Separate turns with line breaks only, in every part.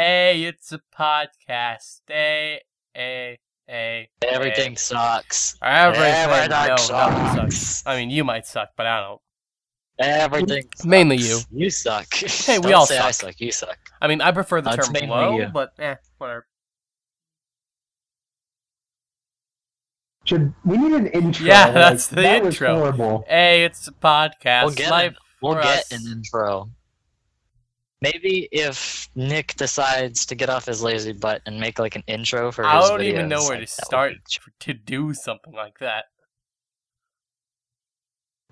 Hey, it's a podcast. Hey, hey, hey.
Everything sucks.
Everything.
Everything
no, nothing
sucks.
sucks. I mean, you might suck, but I don't.
Everything.
Mainly
sucks. You suck.
Hey, we
Don't
all
say I
suck.
suck. You suck.
I mean, I prefer the
That's
term
mainly
low,
you.
but eh, whatever.
Should we need an intro?
Yeah,
like,
that's the
that was
intro.
horrible.
Hey, it's a podcast.
We'll get
Life
it. We'll
for
get
us.
an intro. Maybe if Nick decides to get off his lazy butt and make like an intro for his own.
I
his
don't even know where
like,
to start to do something like that.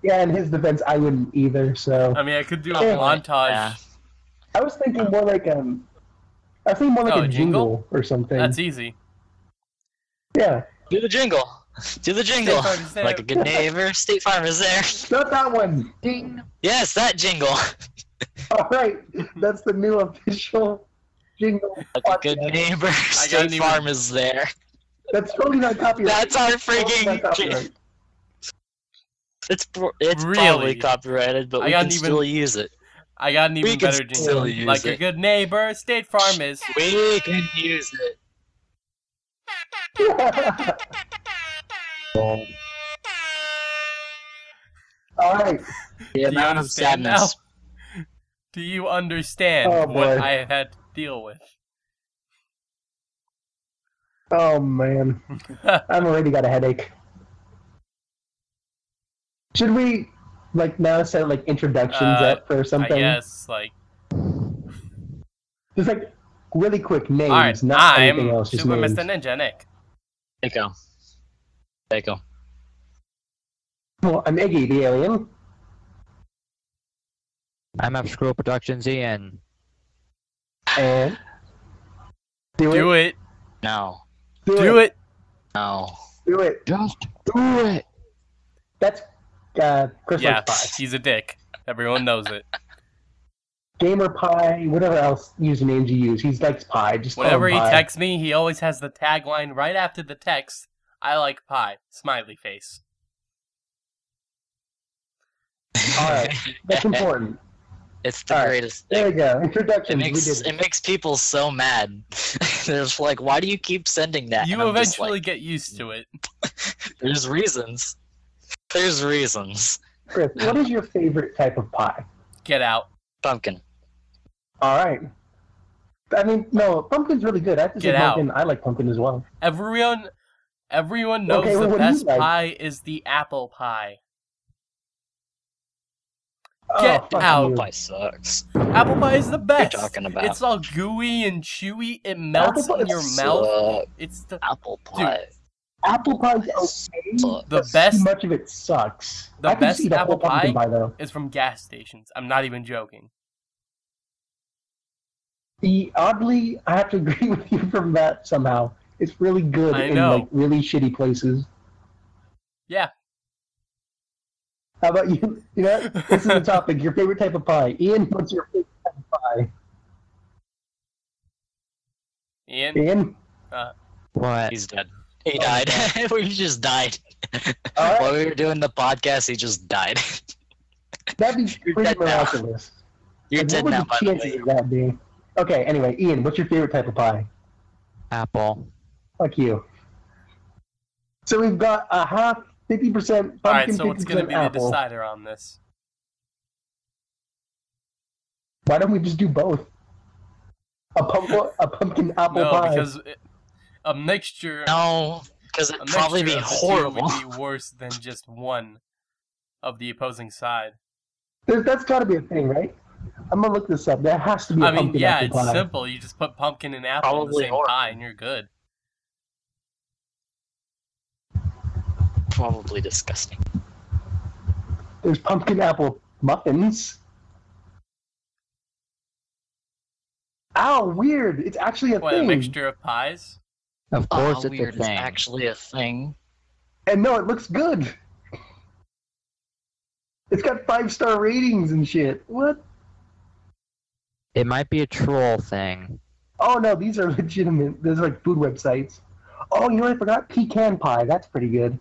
Yeah, in his defense, I wouldn't either. So
I mean, I could do a
Yeah.
montage.
Yeah.
I was thinking more like um, I was thinking more like
Oh,
a
a
jingle?
jingle?
or something.
That's easy.
yeah,
Do the jingle. Do the jingle.
Farm is there.
Like a good neighbor, State Farm is there.
not that one. Ding.
Yes, that jingle.
All right, that's the new official jingle.
Like a good neighbor, State
an even-
Farm is there.
That's totally not copyright.
That's our freaking.
copyright.
It's it's
Really?
probably copyrighted, but
I
we
got
can
even-
still use it.
I got an
We
even
can
better
still
jingle.
use
Like a good neighbor, State Farm is.
We can use it.
All right.
The amount of
understand now?
Sadness.
Do you understand
Oh,
what
boy.
I had to deal with?
Oh man, I've already got a headache. Should we like now set like introductions
Uh,
up for something?
guess, like,
Just like really quick names,
alright,
not
I'm
anything else. Just
Super
names.
Mr. Ninja Nick.
Echo. Echo.
Well, I'm Iggy the alien.
I'm F Scroll Productions Ian.
And do,
Do
it.
it.
No.
Do,
Do
it.
it.
No.
Do it.
Just do it.
That's uh, Chris
Yeah,
pie.
he's a dick. Everyone knows it.
Gamer pie, whatever else usernames you use. He likes pie. Just call
Whenever
him
he
pie.
texts me, he always has the tagline right after the text I like pie. Smiley face.
All right, that's important.
It's the
All right.
greatest
There
thing.
we go.
It
Introduction. We
makes
did
it makes people so mad. They're just like, why do you keep sending that?
You
And I'm just
eventually
like,
get used to it.
There's reasons. There's reasons.
Chris, what is your favorite type of pie?
Get out.
Pumpkin.
All right. I mean, no, pumpkin's really good. I have to say
out.
pumpkin. I like pumpkin as well.
Everyone, everyone knows
Okay, well,
the
what do you
best
like?
pie is the apple pie.
Oh,
Get
fuck
out.
you.
Pie sucks.
Apple pie is the best.
talking about?
It's all gooey and chewy. It melts
Apple
in your mouth. It's the
Apple pie.
Apple pie's okay.
Suck.
The best-
Too much of it sucks.
the
I can
best
see the whole
apple
pumpkin
pie-
pie though.
is from gas stations. I'm not even joking.
The oddly, I have to agree with you from that somehow. It's really good
I
in
know.
like really shitty places.
Yeah.
How about you? You know, this is the topic. Your favorite type of pie. Ian, what's your favorite type of pie?
Ian,
Ian.
Uh, what?
He's dead. He
Oh,
died. we just died.
All right.
While we were doing the podcast, he just died.
That'd be pretty miraculous.
You're
Like,
dead
what
now,
would
by
the
the
chances
way.
of that be? Okay, anyway, Ian, what's your favorite type of pie?
Apple.
Fuck you. So we've got a half, 50% pumpkin,
all right. So what's
50%
gonna be the decider on this?
Why don't we just do both? A pumpkin, a pumpkin apple
No,
pie.
because it, a mixture.
No, because
a
it'd probably be
mixture the two
horrible.
Would be worse than just one of the opposing side.
There's, that's got to be a thing, right? I'm gonna look this up. There has to be a
I mean,
pumpkin
yeah,
apple
it's
pie.
simple. You just put pumpkin and apple in the same
horrible.
pie, and you're good.
Probably disgusting.
There's pumpkin apple muffins. Ow, weird. It's actually a
What a mixture of pies?
Of
Oh,
course, it's
weird.
a thing.
It's actually a thing.
And no, it looks good. It's got five star ratings and shit. What?
It might be a troll thing.
Oh no, these are legitimate. Those are like food websites. Oh, you know what I forgot? Pecan pie. That's pretty good.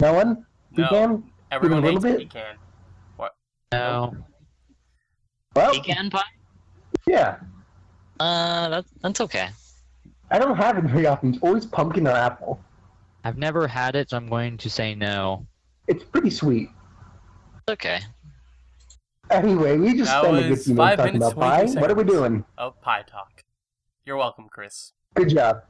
No one?
No,
Pecan?
everyone
little
hates
bit?
pecan. What?
No.
Well,
Pecan pie?
yeah.
Uh, that, that's okay.
I don't have it very often. It's always pumpkin or apple.
I've never had it, so I'm going to say no.
It's pretty sweet.
Okay.
Anyway, we just
That
spent a good few minutes talking about pie.
22
What are we doing?
Oh, pie talk. You're welcome, Chris.
Good job.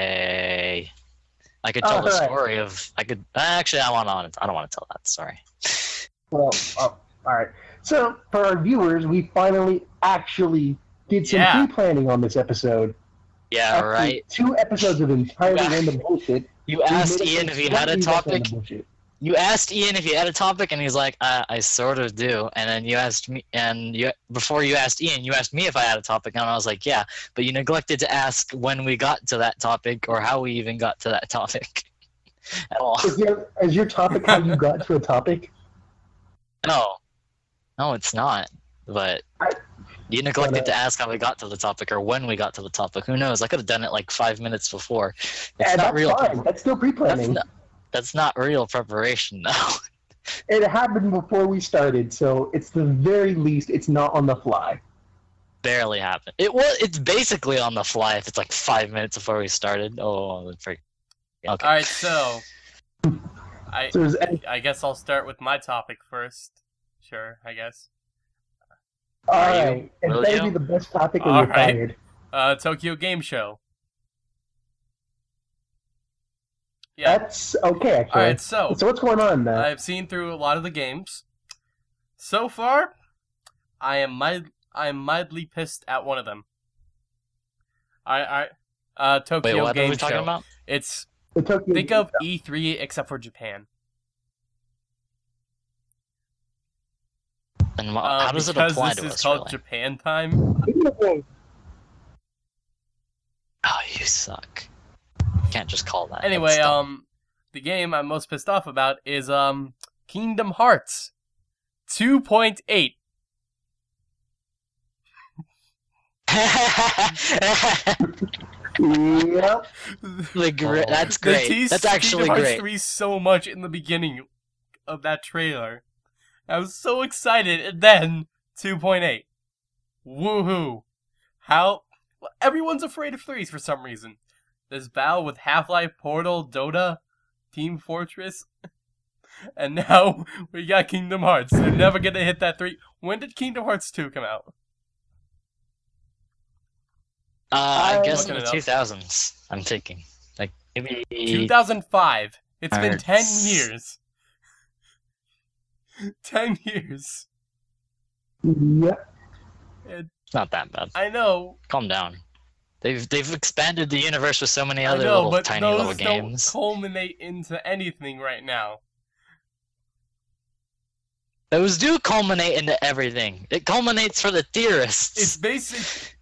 Yay! I could tell the
Alright.
story of. I could actually. I want on. I don't want to tell that Sorry.
Well, oh, all right. So, for our viewers, we finally actually did some
Yeah.
pre-planning on this episode.
Yeah,
After
right.
Two episodes of entirely random bullshit.
You asked Ian if he had a topic. You asked Ian if he had a topic, and he's like, uh, "I sort of do." And then you asked me, and you before you asked Ian, you asked me if I had a topic, and I was like, "Yeah," but you neglected to ask when we got to that topic or how we even got to that topic at all.
Is your, is your topic how you got to a topic?
No, no, it's not. But you neglected to ask how we got to the topic or when we got to the topic. Who knows? I could have done it like five minutes before. It's
Yeah,
not
that's
real.
fine. That's still pre-planning.
not, that's not real preparation, though.
It happened before we started, so it's the very least it's not on the fly.
Barely happened. It was. It's basically on the fly. If it's like five minutes before we started. Oh, freak. Okay.
All right, so I
So is any,
I guess I'll start with my topic first. Sure, I guess.
all
Are you-
right, it
will
better
you?
be the best topic or
All
you're
right.
fired.
Uh, Tokyo Game Show. Yeah.
That's okay, actually.
All right, so
So what's going on, Matt?
I've seen through a lot of the games. So far, I am mild, I am mildly pissed at one of them. I I uh Tokyo
Wait, what
Game
are we talking
Show.
about?
It's
The Tokyo
think of E3 except for Japan.
And wha-
Uh,
how does it
because
apply
this
to
is
us?
called
Really?
Japan time.
Oh, you suck. Can't just call that.
Anyway, um, the game I'm most pissed off about is um Kingdom Hearts 2.8.
Yep.
the gr- that's
They
great.
teased
That's actually
Kingdom Hearts
great.
3 so much in the beginning of that trailer. I was so excited, and then 2.8. Woohoo! How well, everyone's afraid of threes for some reason. There's Valve with Half-Life, Portal, Dota, Team Fortress, and now we got Kingdom Hearts. They're never gonna hit that three. When did Kingdom Hearts 2 come out?
Uh, I
I-
guess in the 2000s. I'm thinking like maybe
2005. It's been 10 years. 10 years.
Yep.
it's not that bad.
I know,
Calm down. They've they've expanded the universe with so many other
know,
little
but
tiny
those
little
don't
games.
culminate into anything right now.
Those do culminate into everything. It culminates for the theorists.
It's basic.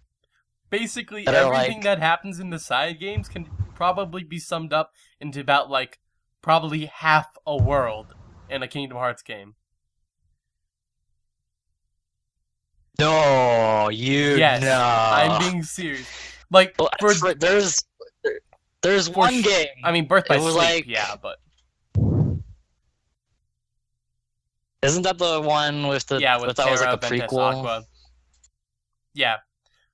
Basically,
That
everything
like-
that happens in the side games can probably be summed up into about like probably half a world in a Kingdom Hearts game.
No, you
Yes,
no.
I'm being serious. Like
Well,
for,
for- there's there's
for
one game.
I mean, Birth by Sleep,
like-
yeah, but
Isn't that the one with the
yeah, with
that was like a
Ventus
prequel?
Aqua. Yeah,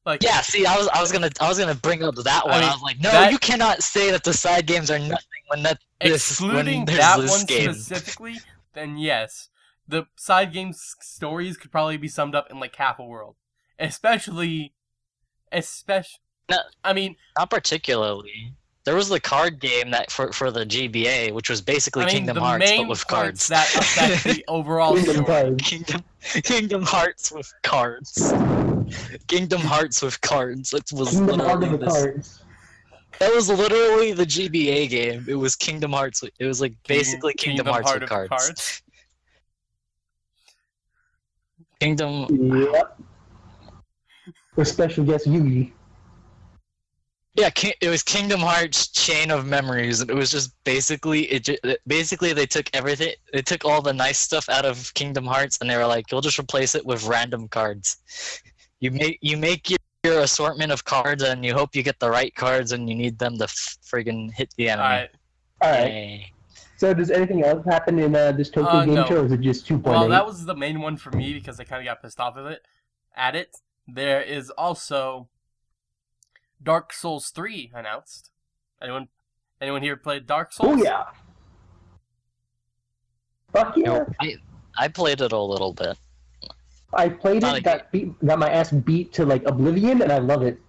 like
Yeah, see, I was I was gonna I was gonna bring up that one. I,
mean,
was like, no,
that-
you cannot say that the side games are nothing when that this
excluding
when there's
that
this
one
game.
specifically, then yes, the side games stories could probably be summed up in like half a world, especially, especially.
No.
I mean,
Not particularly. There was the card game that for for the GBA, which was basically
I mean
Kingdom Hearts but with
points
cards.
that affect the overall
Kingdom
story.
Hearts.
Kingdom Kingdom Hearts with cards. Kingdom Hearts with cards. That was
Kingdom
literally
of the
this-
Cards.
That was literally the GBA game. It was Kingdom Hearts. It was like basically Kingdom, Hearts
Heart
with
of the
cards. Kingdom.
Yep. With special guest Yugi.
Yeah, it was Kingdom Hearts Chain of Memories, and it was just basically it. ju- Basically, they took everything. They took all the nice stuff out of Kingdom Hearts, and they were like, "You'll just replace it with random cards. You make you make your, your assortment of cards, and you hope you get the right cards, and you need them to friggin' hit the enemy."
right,
All right.
Yay.
So does anything else happen in uh, this Tokyo
Uh,
Game
no.
Show, or is it just 2.8?
Well, that was the main one for me because I kind of got pissed off of it. At it, there is also Dark Souls 3 announced. Anyone, anyone here played Dark Souls?
Oh
Souls?
yeah. Fuck yeah!
Nope.
I, I played it a little bit.
I played
Not
it,
a
got beat, got my ass beat to like oblivion, and I love it.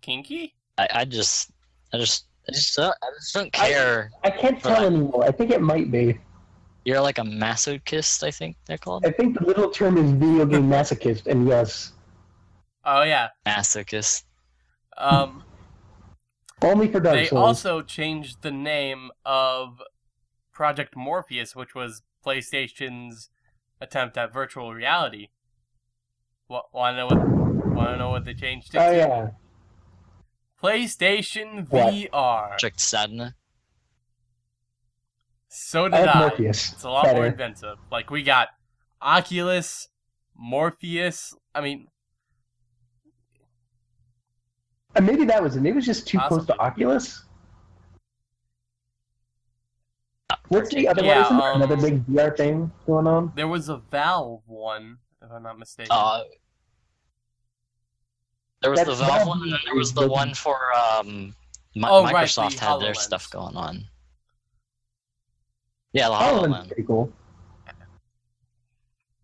Kinky?
I, I just, I just, I just, don't, I just don't care.
I can't tell
Right.
anymore. I think it might be.
You're like a masochist, I think they're called.
I think the little term is video game masochist, and yes,
Oh yeah.
Masochist.
Um,
only for Dark
they
Souls.
also changed the name of Project Morpheus, which was PlayStation's attempt at virtual reality. Want to know what? Want to know what they changed it
Oh
to?
yeah.
PlayStation
What?
VR.
Project Sadna.
So did
like
I.
Morpheus.
It's a lot more
better.
inventive. Like we got Oculus, Morpheus. I mean,
And maybe that was it. Maybe it was just too close to Oculus. What's the other
Yeah,
one? Isn't
um,
another big VR thing going on?
there was a Valve one, if I'm not mistaken.
Uh, there was
That's-
the Valve one, and then there was the
good.
one for um, Mi-
Oh, right,
Microsoft
the
had their stuff going on. Yeah, the
HoloLens is
HoloLens.
pretty cool.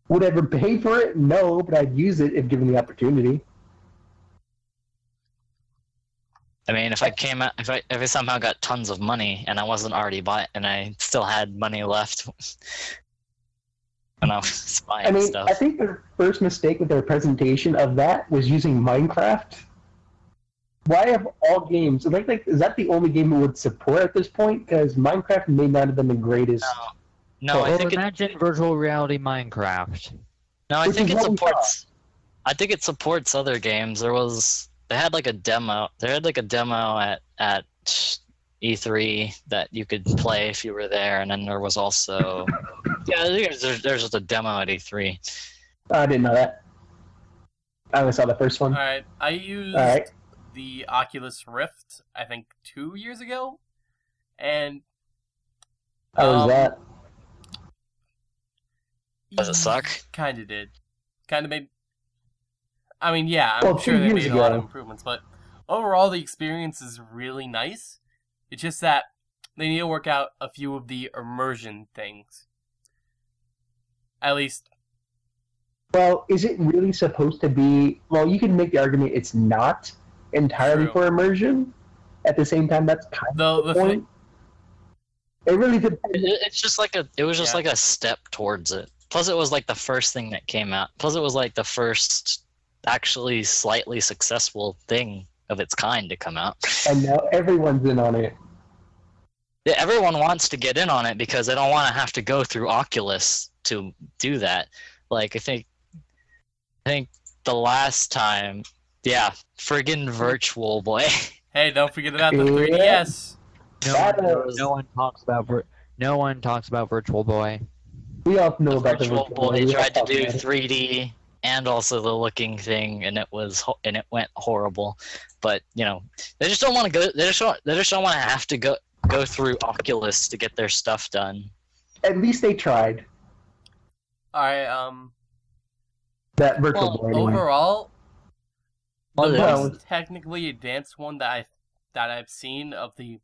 Would I ever pay for it? No, but I'd use it if given the opportunity.
I mean, if I came out, if I if I somehow got tons of money and I wasn't already bought, and I still had money left, and I was buying
I mean,
stuff.
I think their first mistake with their presentation of that was using Minecraft. Why have all games? Like, like, is that the only game it would support at this point? Because Minecraft may not have been the greatest.
no, no, I
Well,
think it,
imagine virtual reality Minecraft.
no, I
Which
think it
what we
supports. I think it supports other games. There was they had like a demo. They had like a demo at at E3 that you could play if you were there, and then there was also yeah, there's there's just a demo at E E3.
I didn't know that. I only saw the first one.
All right, I used
All right.
the Oculus Rift, I think two years ago, and
How was
um,
that?
Does it suck?
Kind of did. Kind of made. I mean, yeah, I'm
Well,
sure
two
they
years
made a lot of improvements, but overall, the experience is really nice. It's just that they need to work out a few of the immersion things. At least,
Well, is it really supposed to be? Well, you can make the argument it's not entirely
True.
for immersion. At the same time, that's kind
the the
of the
thing.
point. It really depends.
It- it- It's just like a. It was just
Yeah.
like a step towards it. Plus, it was like the first thing that came out. Plus, it was like the first actually slightly successful thing of its kind to come out.
And now everyone's in on it.
Yeah, everyone wants to get in on it because they don't want to have to go through Oculus to do that. Like I think, I think the last time, yeah, friggin' Virtual Boy.
Hey, don't forget about the 3DS.
No one, no one talks about no one talks about Virtual Boy.
We all know
the
about the
Virtual
virtual
Boy
we all
tried to do 3D and also the looking thing, and it was and it went horrible. But you know, they just don't want to go. They just don't. They just don't want to have to go go through Oculus to get their stuff done.
At least they tried
All right. Um.
that virtual
Well,
boy. Anyway.
Overall, the
Well,
yeah.
most technically advanced one that I that I've seen of the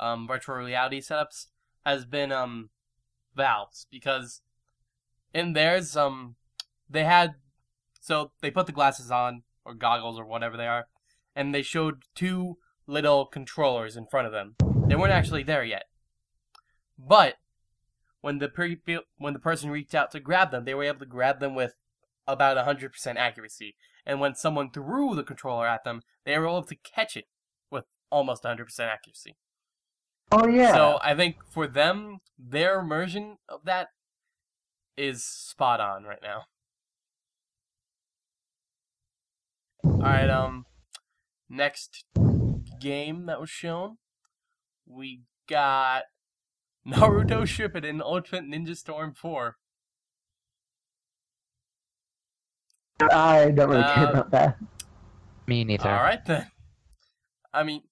um, virtual reality setups has been um, Valve's because in theirs um they had so they put the glasses on or goggles or whatever they are, and they showed two little controllers in front of them. They weren't actually there yet, but when the pre- when the person reached out to grab them, they were able to grab them with about 100% accuracy. And when someone threw the controller at them, they were able to catch it with almost 100% accuracy.
oh yeah.
So I think for them, their immersion of that is spot on right now. Alright, um, next game that was shown, we got Naruto Shippuden Ultimate Ninja Storm 4.
I don't really care
Uh,
about that.
Me neither.
Alright then. I mean,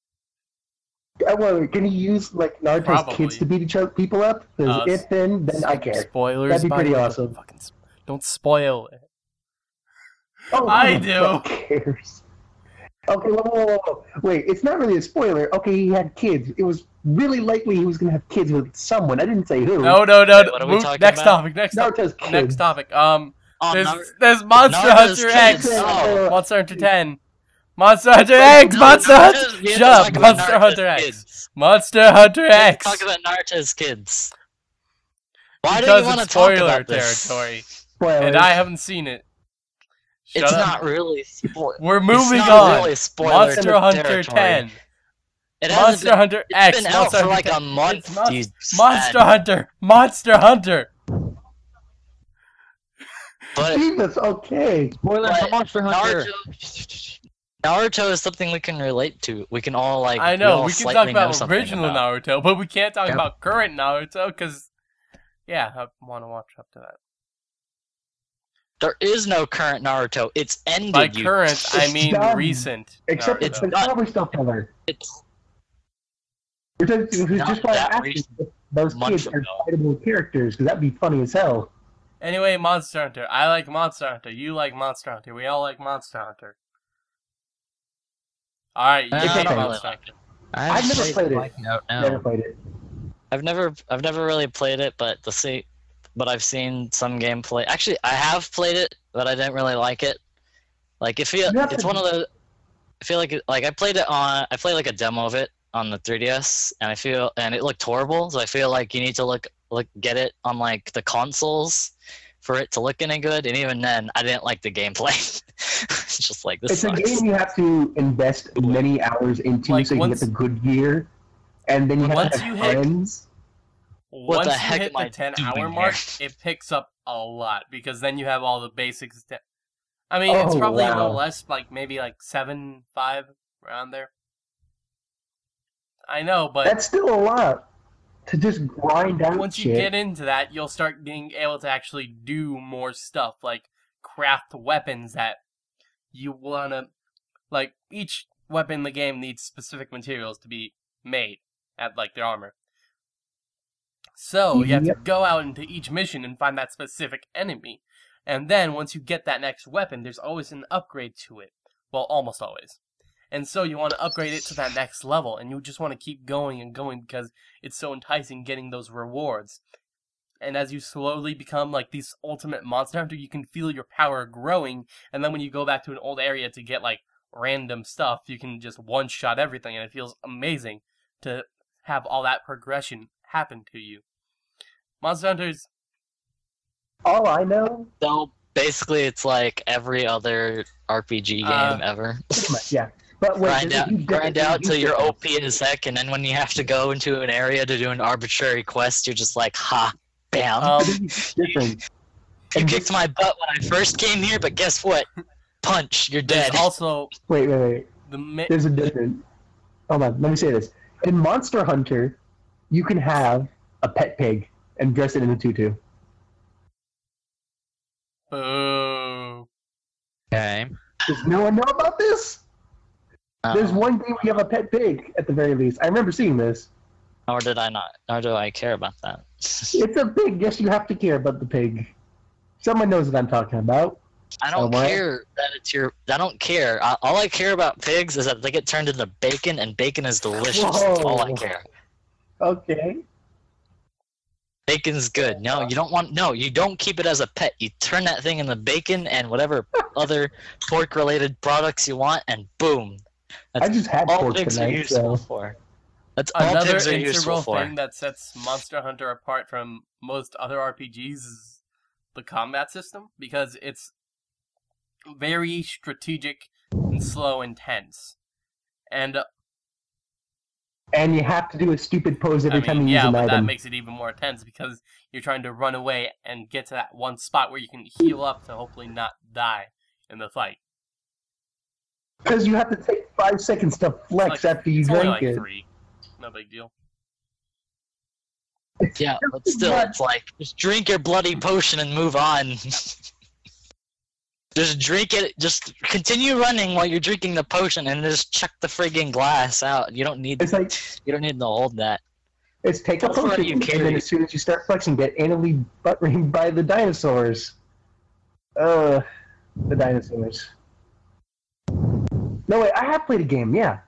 Uh, well, can he use like Naruto's
Probably.
kids to beat each other people up? Because
Uh,
if then, then I care.
Spoilers.
That'd be pretty awesome.
Don't, fucking, s- don't spoil it.
Oh,
I do.
fuck cares? Okay, whoa, whoa, whoa, whoa. Wait, it's not really a spoiler. Okay, he had kids. It was really likely he was going to have kids with someone. I didn't say who.
No, no, no.
Wait, what are we
move-
talking
next
about?
topic. Next topic.
Naruto's kids.
Next topic. Um,
Oh,
there's
Nar-
there's Monster
Naruto's
Hunter
kids.
X.
Oh.
Monster Hunter 10. Monster Hunter X.
No,
Monster
no,
Hunter.
we have to
Shut
talk
up.
about
Monster
Naruto's
Hunter X.
kids.
Monster Hunter
We have
X.
Talk about Naruto's kids. Why do
because
you want to
it's
talk
spoiler
about this?
territory,
Spoilers.
and I haven't seen it. Shut
It's
up.
not really spoiler.
We're moving
it's
on.
Really spoiler
Monster Hunter
territory.
10.
It
Monster
been,
Hunter
it's
X.
It's been out for like a month.
Mon-
you
Monster
sad.
Hunter. Monster Hunter.
But
Jesus, okay.
Spoiler for Monster Hunter.
Naruto, Naruto is something we can relate to. We can all like.
I know
all
we can talk about original
about.
Naruto, but we can't talk
Yep.
about current Naruto because, yeah, I want to watch up to that.
There is no current Naruto. It's ended.
By
you-
current, I mean
done.
recent.
Except
Naruto.
it's the
not-
cover still filler.
It's
Which is, which is
not
just why
that
I asked
recent.
if those kids are
ago.
fightable characters, because that'd be funny as hell.
Anyway, Monster Hunter. I like Monster Hunter. You like Monster Hunter. We all like Monster Hunter. All right, you
Uh,
hate
I don't really
Monster
like
Hunter.
it.
I
I've never
haven't
played it.
Like, no, no.
Never played it.
I've never, I've never really played it, but the see, but I've seen some gameplay. Actually, I have played it, but I didn't really like it. Like, if you,
You
it's one of the. I feel like, it, like I played it on, I played like a demo of it on the 3DS, and I feel, and it looked horrible. So I feel like you need to look, look, get it on like the consoles for it to look any good. And even then, I didn't like the gameplay. it's just like this
It's
sucks.
a game you have to invest many hours into
Like,
so you
once-
get the good gear, and then you have
Once
to
you
have
hit-
friends.
What
Once
the
you hit
am I
the 10
doing
hour
here?
mark, it picks up a lot because then you have all the basics. That, I mean, it's
Oh,
probably a little less, like maybe like 7, 5, around there. I know, but
That's still a lot to just grind out
once
shit.
you get into that, you'll start being able to actually do more stuff, like craft weapons that you wanna. Like each weapon in the game needs specific materials to be made at like their armor. So you have to go out into each mission and find that specific enemy, and then once you get that next weapon, there's always an upgrade to it. Well, almost always. And so you want to upgrade it to that next level, and you just want to keep going and going because it's so enticing getting those rewards. And as you slowly become like these ultimate monster hunter, you can feel your power growing. And then when you go back to an old area to get like random stuff, you can just one shot everything, and it feels amazing to have all that progression happen to you. Monster Hunters,
All I know,
So basically, it's like every other RPG game
Uh,
ever.
much, yeah. But wait,
grind
there's a
out,
huge
grind out till
huge
you're
difference.
OP as heck, and then when you have to go into an area to do an arbitrary quest, you're just like, ha, bam.
um,
There's a huge difference.
you kicked my butt when I first came here, but guess what? Punch, you're dead.
also
Wait, wait, wait.
the
There's a difference. Hold on, let me say this. In Monster Hunter, you can have a pet pig and dress it in a tutu.
Boo.
Okay.
Does no one know about this?
Oh,
There's one game where you have a pet pig, at the very least. I remember seeing this.
Nor did I not. Nor do I care about that.
It's a pig. Yes, you have to care about the pig. Someone knows what I'm talking about.
I don't
Oh,
care that it's your. I don't care. I, all I care about pigs is that they get turned into bacon, and bacon is delicious. That's all I care.
Okay.
Bacon's good. No, you don't want. No, you don't keep it as a pet. You turn that thing into bacon and whatever other pork-related products you want, and boom.
I
That's
just had
all
pork
pigs are
tonight,
useful
so
for. That's all
Another
pigs are useful
integral
for.
thing that sets Monster Hunter apart from most other RPGs is the combat system because it's very strategic and slow and tense. And uh,
and you have to do a stupid pose every
I
time you
yeah,
use
but
an
that
item.
makes it even more tense because you're trying to run away and get to that one spot where you can heal up to hopefully not die in the fight.
Because you have to take five seconds to flex
Like,
after you
it's only
drink
like
it.
three. No big deal.
Yeah, but still, it's like just drink your bloody potion and move on. Just drink it. Just continue running while you're drinking the potion, and just chuck the friggin' glass out. You don't need.
It's like
You don't need to hold that.
it's take a
How far do
potion,
you
and then as soon as you start flexing, get anally butt ringed by the dinosaurs. Uh, the dinosaurs. No wait, I have played a game. Yeah,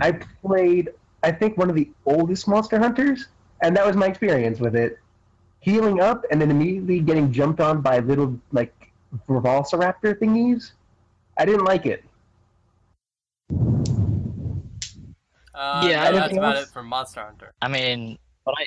I played. I think one of the oldest Monster Hunters, and that was my experience with it. Healing up and then immediately getting jumped on by little like Velociraptor thingies. I didn't like it.
Uh,
Yeah,
no, that's
anything
about
else?
it for Monster Hunter.
I mean, when I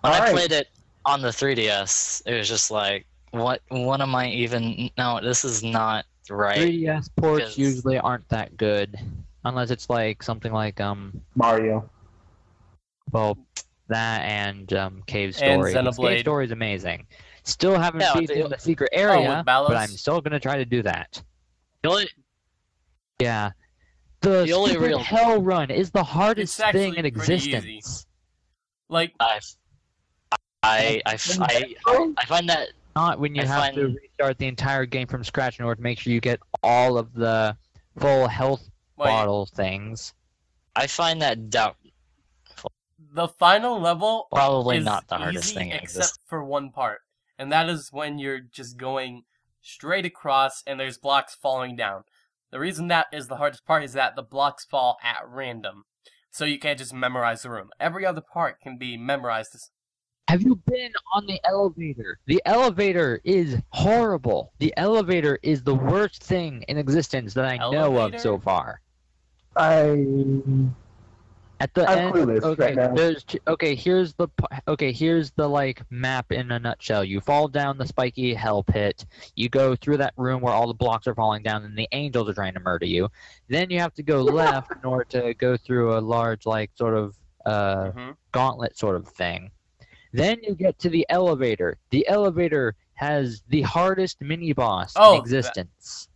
when I
Alright.
played it on the 3DS, it was just like, what? What am I even? No, this is not right.
3DS ports
because-
usually aren't that good, unless it's like something like um,
Mario.
well, that and um, Cave
And Xenoblade.
Cave Story is amazing. Still haven't
Yeah,
beaten
the-
the secret
Oh,
area,
with
but I'm still gonna try to do that.
The only,
Yeah. The,
The only real-
Hell Run is the hardest thing in
actually pretty easy.
existence.
Like,
I, I, I, I, I, I find that
Not when you
I
have to restart the entire game from scratch in order to make sure you get all of the full health
wait,
bottle things.
I find that doubt
the final level
probably
is
not the hardest
easy
thing
except
existence.
for one part, and that is when you're just going straight across and there's blocks falling down. The reason that is the hardest part is that the blocks fall at random, so you can't just memorize the room. Every other part can be memorized.
Have you been on the elevator? The elevator is horrible. The elevator is the worst thing in existence that I know of so far.
I
At the
I'm
end,
clueless
okay,
right now.
there's okay. Here's the okay. Here's the like map in a nutshell. You fall down the spiky hell pit. You go through that room where all the blocks are falling down, and the angels are trying to murder you. Then you have to go left in order to go through a large like sort of uh,
Mhm.
gauntlet sort of thing. Then you get to the elevator. The elevator has the hardest mini boss
Oh,
in
that-
existence,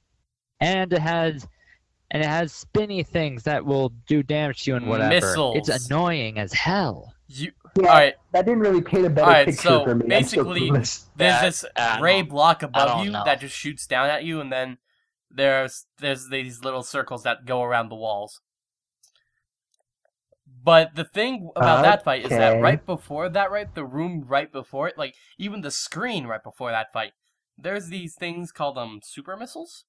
and it has and it has spinny things that will do damage to you and whatever.
Missiles.
It's annoying as hell.
You,
yeah,
all right,
that didn't really paint a better
Alright,
picture
so
for me.
Basically-
clueless.
there's this
I
gray
don't-
block above you
know.
that just shoots down at you, and then there's there's these little circles that go around the walls. But the thing about that fight is that right before that, right, the room right before it, like even the screen right before that fight, there's these things called um super missiles,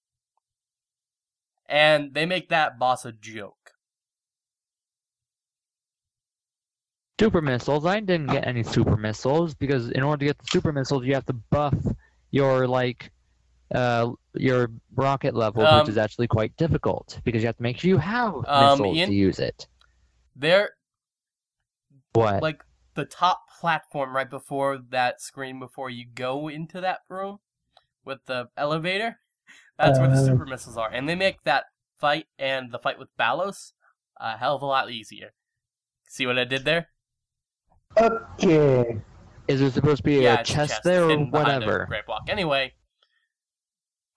and they make that boss a joke.
Super missiles. I didn't get any super missiles because in order to get the super missiles, you have to buff your like uh your rocket level,
Um,
which is actually quite difficult because you have to make sure you have
Um,
missiles
Ian?
to use it.
They're
What?
like the top platform right before that screen before you go into that room with the elevator. That's where the
Uh.
super missiles are, and they make that fight and the fight with Ballos a hell of a lot easier. See what I did there?
Okay.
Is there supposed to be
yeah,
a
it's a
chest
chest
there or
hidden behind a
whatever?
Great block. Anyway,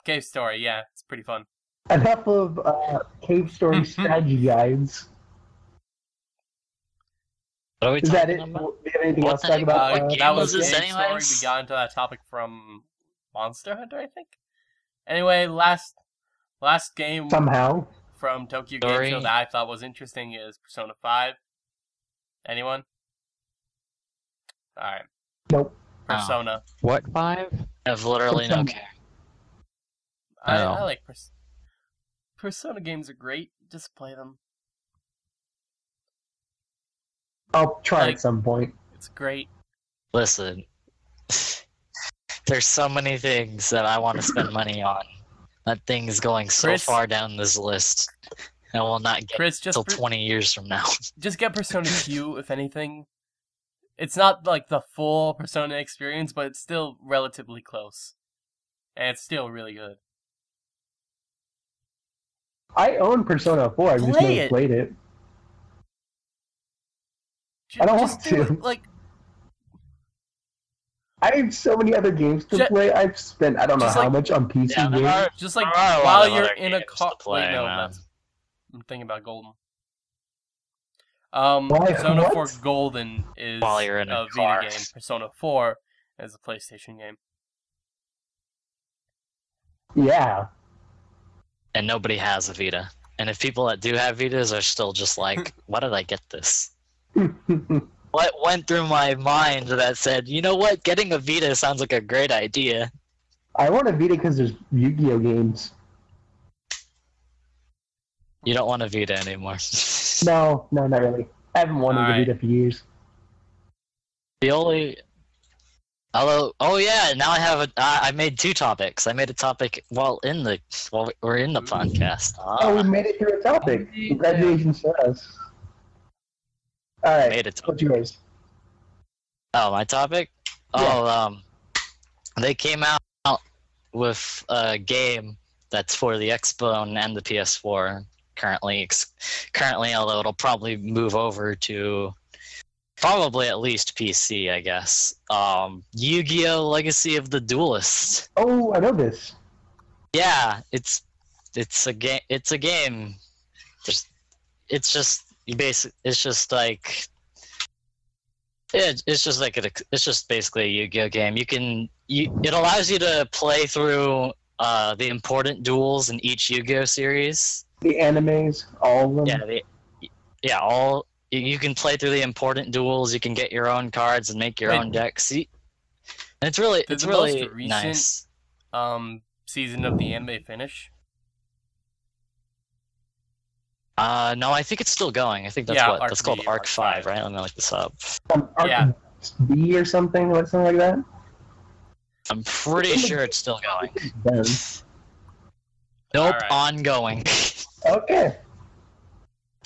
cave story. Yeah, it's pretty fun.
Enough of uh, cave story strategy guides.
What are we
Is that
talking
it?
about?
Do you have anything
What
else to
the
talk about?
Uh,
what
Uh,
game
that
was
was
this
cave story. We got into that topic from Monster Hunter, I think. Anyway, last last game
somehow.
from Tokyo Game Show that I thought was interesting is Persona 5. Anyone? Alright.
Nope.
Persona. Oh.
What five?
I have literally no
Persona.
care.
I,
Oh.
I like Pers- Persona games are great. Just play them.
I'll try
Like-
at some point.
It's great.
Listen, there's so many things that I want to spend money on. That thing is going so
Chris?
far down this list. I will not get
Chris, just
till
per-
20 years from now.
just get Persona Q if anything. It's not like the full Persona experience, but it's still relatively close. And it's still really good.
I own Persona 4. I've just never
it.
played it.
Ju-
I don't
just
want
do
to.
it, Like
I have so many other games to
Ju-
play. I've spent I don't know how
like-
much on PC
Yeah,
games.
are-
just like
There are a lot
while you're in a
games
car.
to play,
Wait, no,
man.
I'm thinking about Golden. Um,
Why-
Persona
what?
4 Golden is
While you're in a
Vita
car.
game. Persona 4 is a PlayStation game.
Yeah.
and nobody has a Vita. And if people that do have Vitas are still just like, why did I get this? What went through my mind that said, you know what, getting a Vita sounds like a great idea.
I want a Vita because there's Yu-Gi-Oh games.
You don't want a Vita anymore.
No, no, not really. I haven't wanted
Alright.
a Vita for years.
the only, although, oh yeah, now I have a. I I made two topics. I made a topic while in the while we're in the podcast.
Oh, we
Ah,
made it through a topic. Congratulations to us. All right,
made it.
what's yours?
Oh, my topic? Oh, um, they came out with a game that's for the Xbone and the PS4 currently. Currently, although it'll probably move over to probably at least PC, I guess. Um, Yu-Gi-Oh! Legacy of the Duelist.
Oh, I know this.
Yeah, it's it's a game. It's a game. Just it's just you basic. It's just like it, it's just like a, it's just basically a Yu-Gi-Oh game. You can you it allows you to play through uh, the important duels in each Yu-Gi-Oh series.
The animes, all of them.
Yeah, the, yeah, all you- you can play through the important duels. You can get your own cards and make your
Wait.
own decks. You- And it's really it's
the most
really
recent-
nice.
Um, season of the anime finish.
Uh, no, I think it's still going. I think that's
Yeah,
what
Arc
that's called Arc
Arc
Five,
five.
right? Let me look this up.
Um, Arc
Yeah.
B or something, or something like that.
I'm pretty sure it's still going.
Done.
Nope,
Alright.
ongoing.
Okay.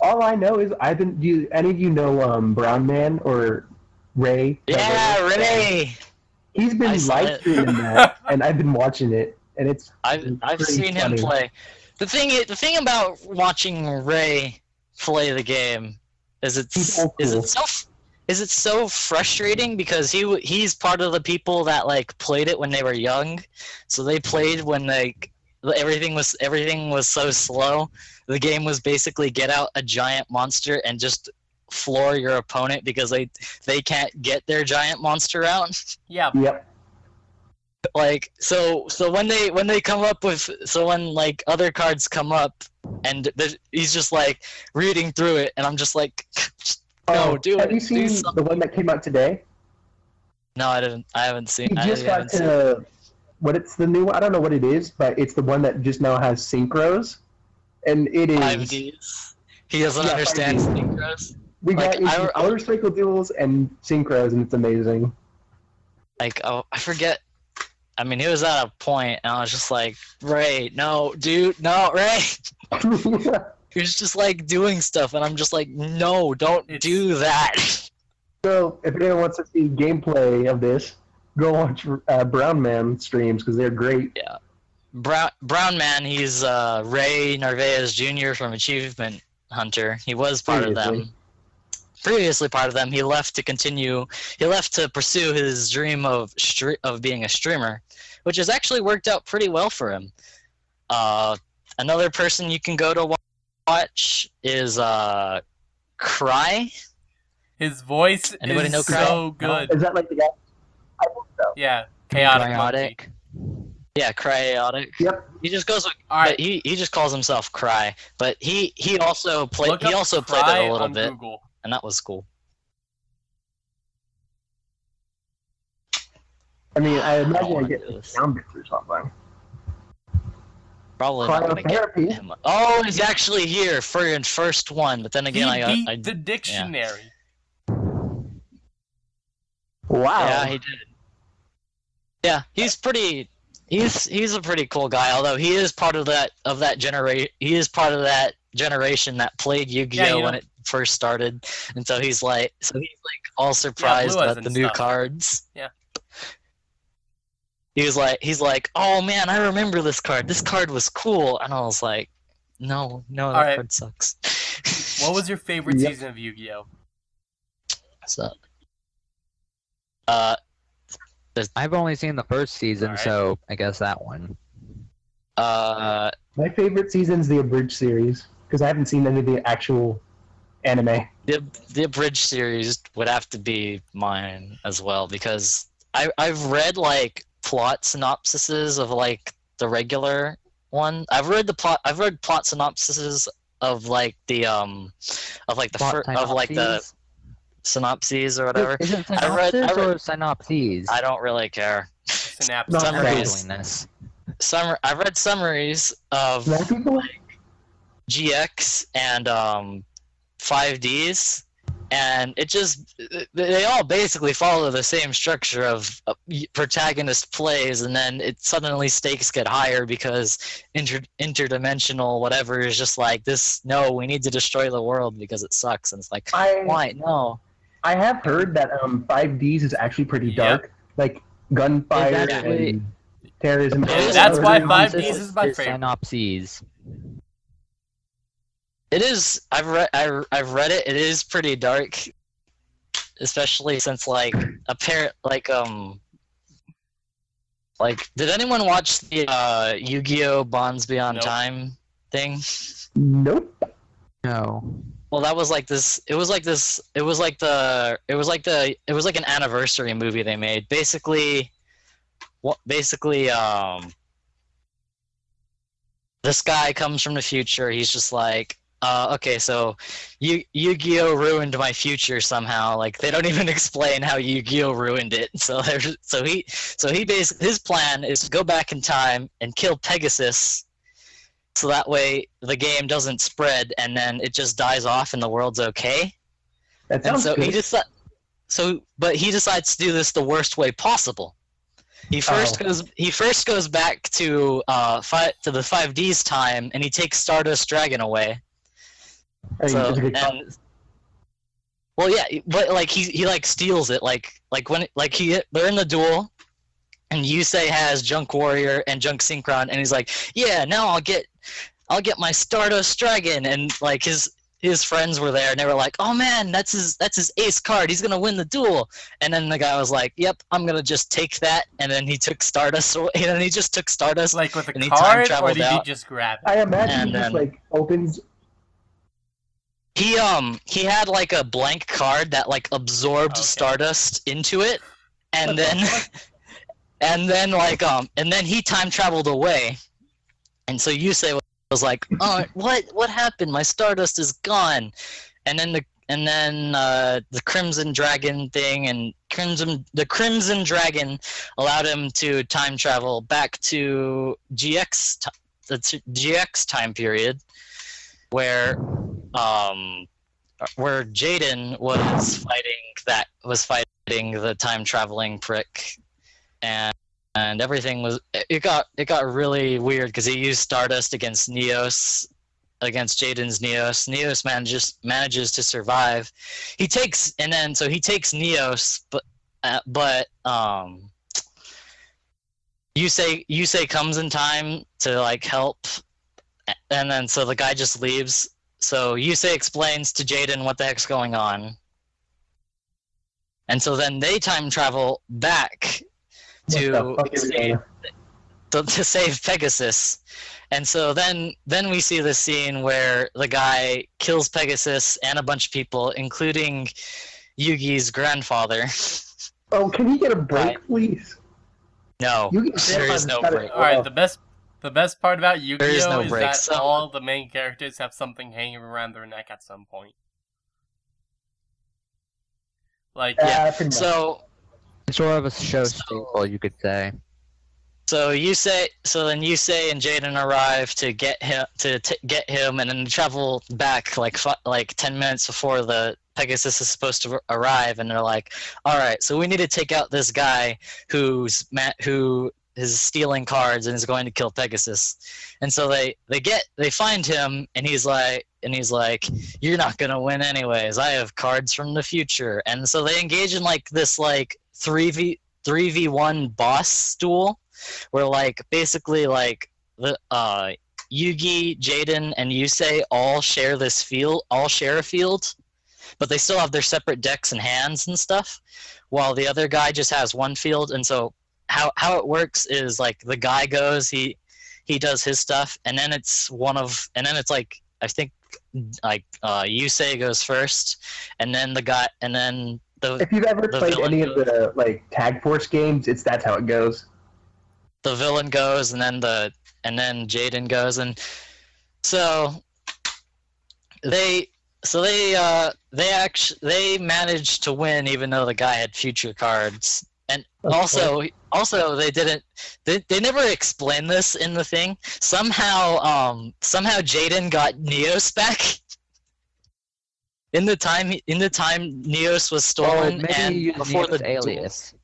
All I know is I've been. Do you, any of you know um, Brown Man or Ray?
yeah, Renee.
He's been
I
live
it.
streaming that, and I've been watching it, and it's
I've I've
pretty
seen him play. The thing i- the thing about watching Ray play the game is it's
He's old
is it so is it so frustrating because he he's part of the people that like played it when they were young, so they played when like everything was everything was so slow. The game was basically get out a giant monster and just floor your opponent because they they can't get their giant monster out.
Yeah,
yep.
Like so so when they when they come up with so when like other cards come up and he's just like reading through it and i'm just like no
Oh,
do
have
it
you seen the one that came out today?
no i didn't i haven't seen
He
i
just got to what it's the new. one. I don't know what it is, but it's the one that just now has synchros, and it is.
5ds he doesn't
Yeah,
understand
5Ds.
synchros
We got
Like, I-
motorcycle duels and synchros, and it's amazing.
like oh i forget i mean he was at a point and i was just like ray no dude no ray he was just like doing stuff and i'm just like no don't
It's-
do that
so, if anyone wants to see gameplay of this, go watch uh, Brown Man streams because they're great.
Yeah, Brown Brown Man, he's uh, Ray Narvaez Jr. from Achievement Hunter. He was part of them.
Previously.
Previously part of them, he left to continue. He left to pursue his dream of stre- of being a streamer, which has actually worked out pretty well for him. Uh, another person you can go to watch is uh, Cry.
his voice
Anybody
is
know Cry?
so good.
Is that like the guy? I think so.
Yeah, chaotic.
Chaotic. Yeah, Cryaotic.
Yep.
He just goes. With,
All right,
he he just calls himself Cry. But he he also played. He
up
also played it a little bit.
Google.
And that was cool.
I mean, I oh
I
imagine I get
do
like,
this.
sound or something.
Probably not gonna get him. Oh, he's actually here for your first one, but then again,
he
I,
beat
I
the dictionary.
Wow.
yeah, he did. Yeah, he's pretty. He's he's a pretty cool guy. Although he is part of that of that generation. He is part of that generation that played Yu-Gi-Oh
Yeah, you
when it first started, and so he's like, so he's like all surprised
Blue Eyes
at the new
stuff.
cards.
Yeah.
He was like, he's like, oh man, I remember this card. This card was cool, and I was like, no, no, that
Alright.
card sucks.
What was your favorite
Yep.
season of Yu-Gi-Oh?
So, uh,
I've only seen the first season,
Alright.
so I guess that one.
uh,
My favorite season's the abridged series because I haven't seen any of the actual anime.
the the abridged series would have to be mine as well because I I've read like plot synopsises of like the regular one. I've read the plot. I've read plot synopsises of like the um of like the
Plot
fir- of like the
synopses?
synopses or whatever.
Is it
I read- I read-
or synopses?
I don't really care.
Synapse.
Not
Summaries.
bad.
Doing this.
Summer. I've read summaries of
Black people?
GX and um 5Ds, and it just they all basically follow the same structure of uh, protagonist plays, and then it suddenly stakes get higher because inter- interdimensional whatever is just like this. No, we need to destroy the world because it sucks, and it's like
I
why no.
I have heard that um 5Ds is actually pretty
Yep.
dark, like gunfire
It's actually-
and terrorism.
That's why 5Ds is my favorite.
Synopses.
It is. I've read. I, I've read it. It is pretty dark, especially since like apparent like um. Like, did anyone watch the uh, Yu-Gi-Oh! Bonds Beyond
Nope.
Time thing?
Nope.
No.
Well, that was like this. It was like this. It was like the. It was like the. It was like an anniversary movie they made. Basically, what? Basically, um. This guy comes from the future. He's just like, uh, okay, so, Yu Yu-Gi-Oh ruined my future somehow. Like they don't even explain how Yu-Gi-Oh ruined it. So there's, so he, so he basically his plan is to go back in time and kill Pegasus so that way the game doesn't spread and then it just dies off and the world's okay.
That
And
sounds
so
good.
he just so but he decides to do this the worst way possible. He first
Oh.
goes he first goes back to uh fi- to the 5D's time and he takes Stardust Dragon away.
I
So,
it's a good
and, well yeah, but like he he like steals it like like when like he they're in the duel and Yusei has Junk Warrior and Junk Synchron and he's like, "Yeah, now I'll get I'll get my Stardust Dragon." And like his his friends were there and they were like, "Oh man, that's his that's his ace card. He's going to win the duel." And then the guy was like, "Yep, I'm going to just take that." And then he took Stardust away, and then he just took Stardust
Like with a
And
card, or did you
out.
just grab it?
I imagine
And
he just
then-
like opens.
He um he had like a blank card that like absorbed
Okay.
Stardust into it, and then and then like um and then he time traveled away, and so Yusei was like, oh what what happened? My Stardust is gone, and then the and then uh, the Crimson Dragon thing and Crimson the Crimson Dragon allowed him to time travel back to GX the GX time period, where um where Jaden was fighting that was fighting the time traveling prick and and everything was it got it got really weird because he used Stardust against Neos against Jaden's Neos. Neos manages manages to survive. He takes and then so he takes Neos but uh, but um Yusei Yusei comes in time to like help and then so the guy just leaves. So Yusei explains to Jaden what the heck's going on. And so then they time travel back to
the fuck is
save, to, to save Pegasus. And so then then we see the scene where the guy kills Pegasus and a bunch of people, including Yugi's grandfather.
Oh, can we get a break,
Right.
please?
no,
You get
there is no break.
All right, the best the best part about Yu-Gi-Oh
is no
is
break,
that
so-
all the main characters have something hanging around their neck at some point. Like
Yeah,
pretty much.
So
It's sort of a show
So-
staple, you could say.
So you say so then you say and Jaden arrive to get him to t- get him and then travel back like fi- like 10 minutes before the Pegasus is supposed to ar- arrive and they're like all right so we need to take out this guy who's ma- who is stealing cards and is going to kill Pegasus. And so they they get they find him and he's like and he's like you're not going to win anyways. I have cards from the future. And so they engage in like this like 3v 3v1 boss duel where like basically like the uh Yugi, Jaden, and Yusei all share this field, all share a field, but they still have their separate decks and hands and stuff, while the other guy just has one field. And so how how it works is like the guy goes, he he does his stuff, and then it's one of, and then it's like I think like uh Yusei goes first, and then the guy, and then the
if you've ever played any of the like Tag Force games, it's that's how it goes.
the villain goes, and then the and then Jaden goes, and so they so they uh they actually they managed to win even though the guy had future cards and
That's
also also they didn't they, they never explained this in the thing somehow um somehow Jaden got Neos back in the time in the time Neos was
Or
stolen
maybe
and before
Neo's
the
alias.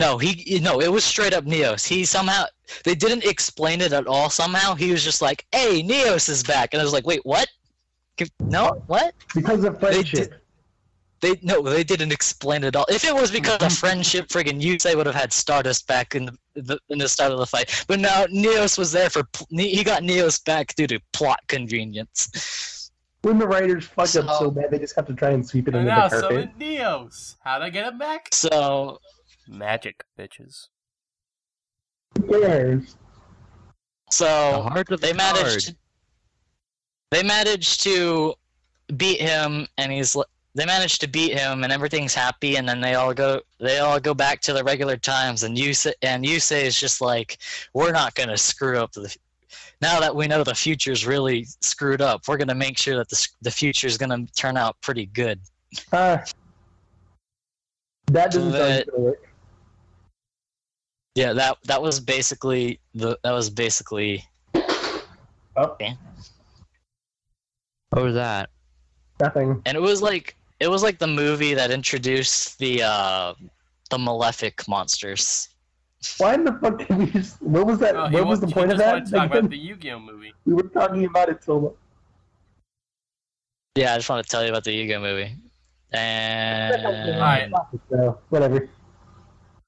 no, he no, it was straight up Neos. He somehow they didn't explain it at all. Somehow he was just like, "Hey, Neos is back," and I was like, "Wait, what? No, what?"
Because of friendship.
They no, they didn't explain it at all. If it was because of friendship, friggin' Yusei would have had Stardust back in the, the in the start of the fight. But now Neos was there for he got Neos back due to plot convenience.
When the writers fuck up
So-
so bad, they just have to try and sweep it under
now
the carpet.
summon Neos. How'd I get him back?
So
Magic, bitches.
Who cares?
The
so
heart of
they
the card.
managed they managed to beat him and he's l- they managed to beat him and everything's happy and then they all go they all go back to the regular times and Yusei and Yusei is just like we're not going to screw up the now that we know the future's really screwed up we're going to make sure that the the future's going to turn out pretty good
Uh, that doesn't sound good.
yeah that that was basically the that was basically
Oh,
What was that?
nothing.
and it was like it was like the movie that introduced the uh the malefic monsters
Why in the fuck did we just? What was that?
Oh,
what was
wa-
the point of that?
wanted to talk about the Yu-Gi-Oh movie.
We were talking about it so long.
Yeah, I just want to tell you about the Yu-Gi-Oh movie. And
Alright.
So, whatever.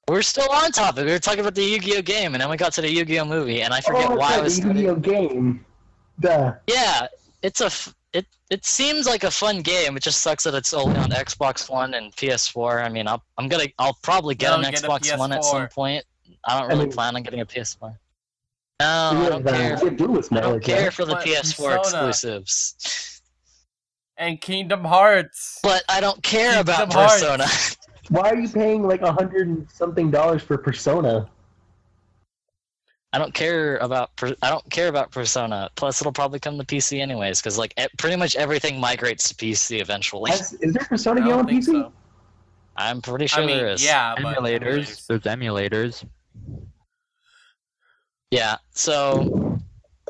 we're still on topic. We were talking about the Yu-Gi-Oh game, and then we got to the Yu-Gi-Oh movie, and I forget
oh,
why I
it's
was.
The Yu-Gi-Oh game. Duh.
Yeah, it's a. F- it it seems like a fun game. It just sucks that it's only on Xbox One and PS4. I mean, I'll, I'm gonna. I'll probably get
No,
an
get
Xbox One at some point. I don't
I
really
mean-
plan on getting a PS4. No, I don't
Yeah,
care.
yeah, Duelist
I
now,
don't
like
care for the
But
PS4
Persona.
exclusives.
And Kingdom Hearts.
But I don't care about
Hearts.
Persona.
Why are you paying like a hundred and something dollars for Persona?
I don't care about I don't care about Persona. Plus, it'll probably come to PC anyways, because like pretty much everything migrates to PC eventually.
Has, is there Persona game on PC?
So.
I'm pretty sure
I mean,
there is.
yeah, but
Emulators. There's emulators.
Yeah. So,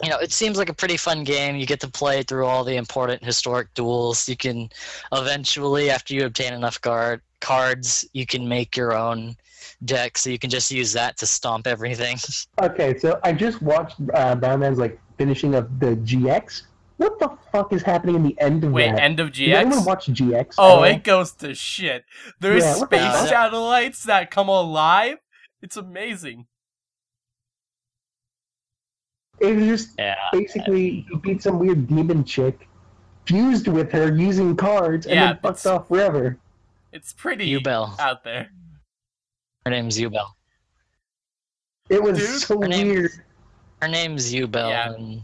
you know, it seems like a pretty fun game. You get to play through all the important historic duels. You can eventually, after you obtain enough guard cards, you can make your own deck. So you can just use that to stomp everything.
Okay, so I just watched uh, Batman's like finishing of the GX. What the fuck is happening in the end of
Wait,
that?
end of GX?
Did anyone
GX?
watch GX?
Oh, it goes to shit. There's
Yeah, what the
space satellites that come alive. It's amazing.
It was just
yeah.
basically he beat some weird demon chick, fused with her using cards, and
Yeah,
then fucked off forever.
It's pretty
Yubel.
out there.
Her name's Yubel.
It was
Dude,
so
her name-
weird.
Her name's Yubel,
Yeah.
and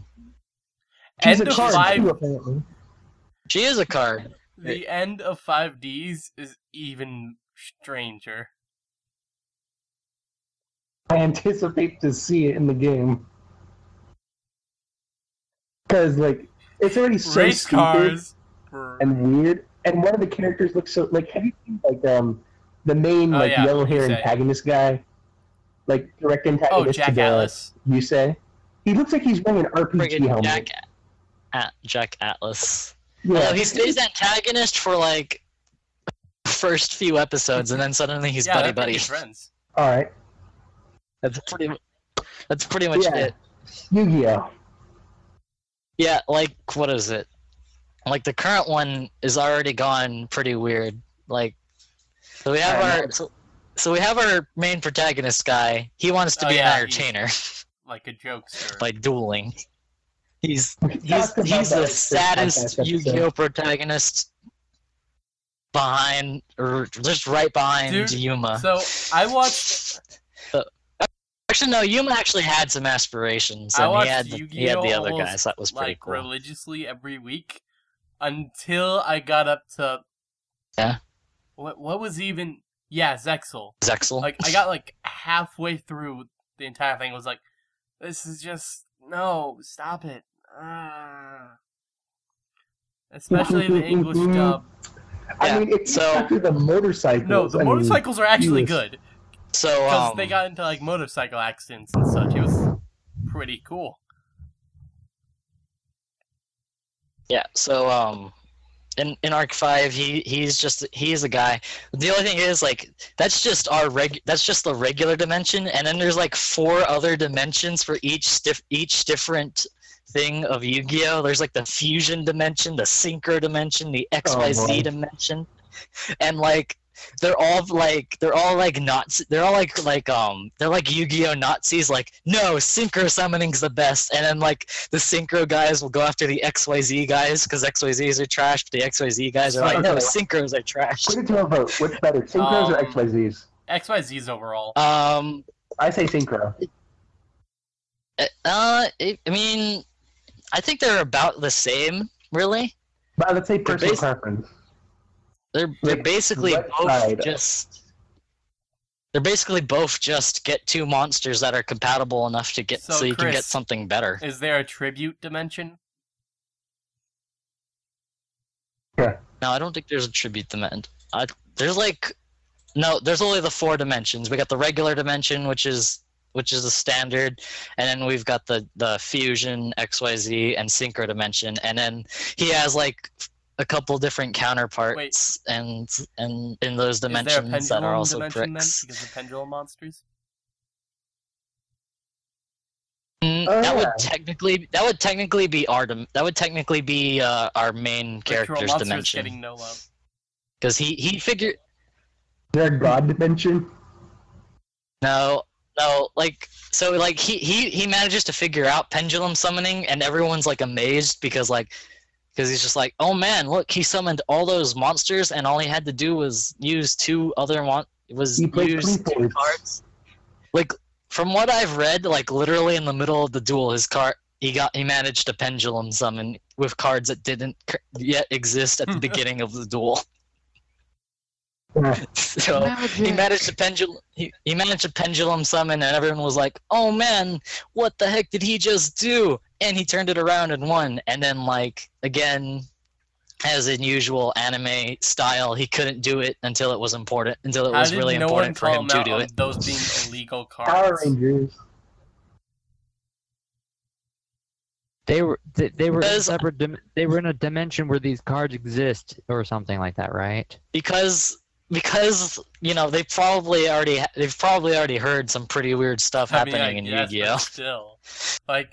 She's
End
a
of
card
five.
too, apparently.
she is a card.
The end of 5Ds is even stranger.
I anticipate to see it in the game. Because like it's already so
Race
stupid
cars.
And weird, and one of the characters looks so like. Have you seen like um the main
Oh,
like
yeah,
yellow hair antagonist guy, like direct
Oh,
antagonist
Jack
to the
Atlas.
Yusei? He looks like he's wearing an RPG
Friggin'
helmet.
Jack, at Jack Atlas.
yeah,
Although he stays antagonist for like first few episodes, and then suddenly he's
yeah,
buddy buddy.
friends.
all right.
That's pretty. That's pretty much
Yeah.
it.
Yu-Gi-Oh.
Yeah, like what is it? Like the current one is already gone pretty weird. Like, so we have
Yeah,
our so, so we have our main protagonist guy. He wants to
Oh,
be
yeah,
an entertainer
Like a jokester.
by dueling. He's he's he's the saddest. Yu-Gi-Oh protagonist behind or just right behind
Dude,
Yuma.
so I watched uh,
Actually, no. Yuma actually had some aspirations, and he had the, he had the other
almost,
guys. That was pretty
like
cool.
religiously every week until I got up to
Yeah.
What what was even Yeah, Zexal
Zexal
Like I got like halfway through the entire thing. Was like, this is just no, stop it. Ah. Especially the English dub.
I
Yeah,
mean, it's
so-
actually the motorcycles.
No, the
I mean,
motorcycles are actually
yes.
good
so
because
um,
they got into like motorcycle accidents and such. It was pretty cool.
Yeah, so um in in Arc 5 he he's just he's a guy. The only thing is like that's just our reg that's just the regular dimension and then there's like four other dimensions for each stiff each different thing of Yu-Gi-Oh! There's like the fusion dimension, the synchro dimension, the XYZ
boy.
dimension. And like they're all like they're all like Nazi they're all like like um they're like Yu-Gi-Oh Nazis like no synchro summoning's the best and then like the synchro guys will go after the XYZ guys because XYZs are trash but the XYZ guys are like no synchros are trash
Put it to a vote. What's better, synchros or
Um,
XYZs?
XYZ's overall.
um
I say synchro.
uh I mean I think they're about the same really
But let's say personal
basi-
preference.
They're they're basically both just they're basically both just get two monsters that are compatible enough to get
So,
so, you can get something better
Is there a tribute dimension? Yeah.
No, I don't think there's a tribute dimension. Uh, there's like, no, there's only the four dimensions. We got the regular dimension, which is which is the standard, and then we've got the the fusion, XYZ, and synchro dimension, and then he has like a couple different counterparts, and and in those
Is there a
dimensions that are
pendulum
also
dimension
bricks.
then? Because of pendulum monsters?
Mm,
Oh,
that would technically that would technically be our that would technically be uh, our main
Ritual
character's
monsters
dimension
getting no love.
because he he figured
Their god dimension?
No, no, like so like he he he manages to figure out pendulum summoning and everyone's like amazed because like because he's just like, "Oh man, look, he summoned all those monsters and all he had to do was use two other mon was
He played
use
three
two
boards.
cards." Like from what I've read, like literally in the middle of the duel his card he got he managed to pendulum summon with cards that didn't c- yet exist at the beginning of the duel.
Yeah.
so he managed to pendulum he, he managed to pendulum summon and everyone was like oh man what the heck did he just do and he turned it around and won and then like again as in usual anime style he couldn't do it until it was important until it
How
was really
no
important for him
him
to do it
those being illegal cards Power?
Rangers.
They were they, they were
Because-
separate. They were in a dimension where these cards exist, or something like that, right?
because because you know they probably already they've probably already heard some pretty weird stuff
I mean,
happening
I
in
guess,
Yu-Gi-Oh.
Still, like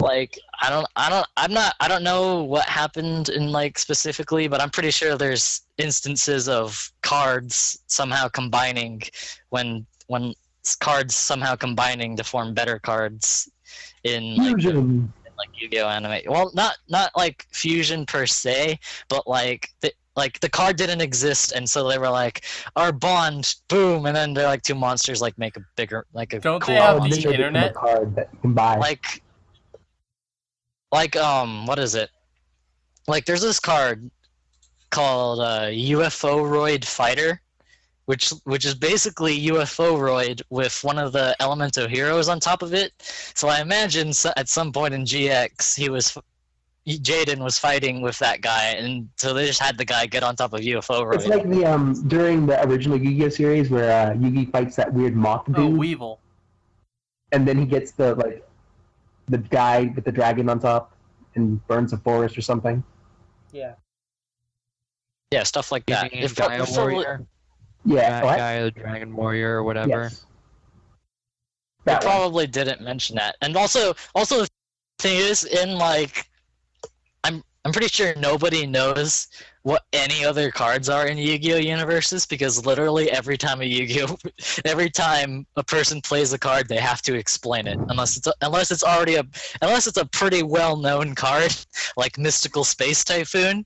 like i don't i don't i'm not i don't know what happened in like specifically but i'm pretty sure there's instances of cards somehow combining when when cards somehow combining to form better cards in like, the- in, like yu-gi-oh anime. Well not not like fusion per se but like the like the card didn't exist and so they were like our bond boom and then they're like two monsters like make a bigger like a
Don't
cool
they have the
then they
internet?
card that you can buy.
like like um what is it like there's this card called uh UFOroid Fighter which which is basically ufo roid with one of the elemental heroes on top of it so i imagine at some point in gx he was Jaden was fighting with that guy, and so they just had the guy get on top of UFO
It's like the um during the original Yugi-Oh series where uh, Yu-Gi fights that weird moth dude,
oh Weevil.
and then he gets the like the guy with the dragon on top and burns a forest or something.
Yeah.
yeah, stuff like that.
mean
If- if
Gaia
probably-
Warrior,
Yeah,
Ga-
what?
Gaia Dragon Warrior, or whatever.
Yes.
They
That one.
probably didn't mention that. And also, also the thing is, in like, I'm I'm pretty sure nobody knows what any other cards are in Yu-Gi-Oh universes because literally every time a Yu-Gi-Oh, every time a person plays a card, they have to explain it unless it's a, unless it's already a unless it's a pretty well-known card like Mystical Space Typhoon.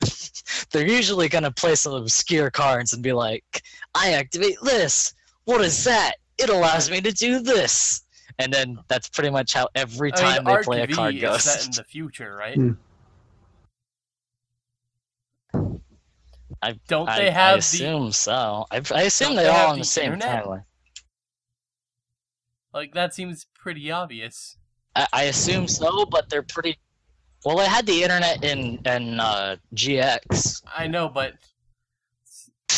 They're usually gonna play some obscure cards and be like, "I activate this. What is that? It allows me to do this." And then that's pretty much how every
I mean,
time they
Arc
play a card
is
goes.
set in the future, right?
Hmm.
I
Don't
I,
they
I
have the?
assume so. I, I assume they're
they
all on the
the
same
internet?
timeline.
Like that seems pretty obvious.
I, I assume so, but they're pretty. Well, I had the internet in in uh, GX,
I know, but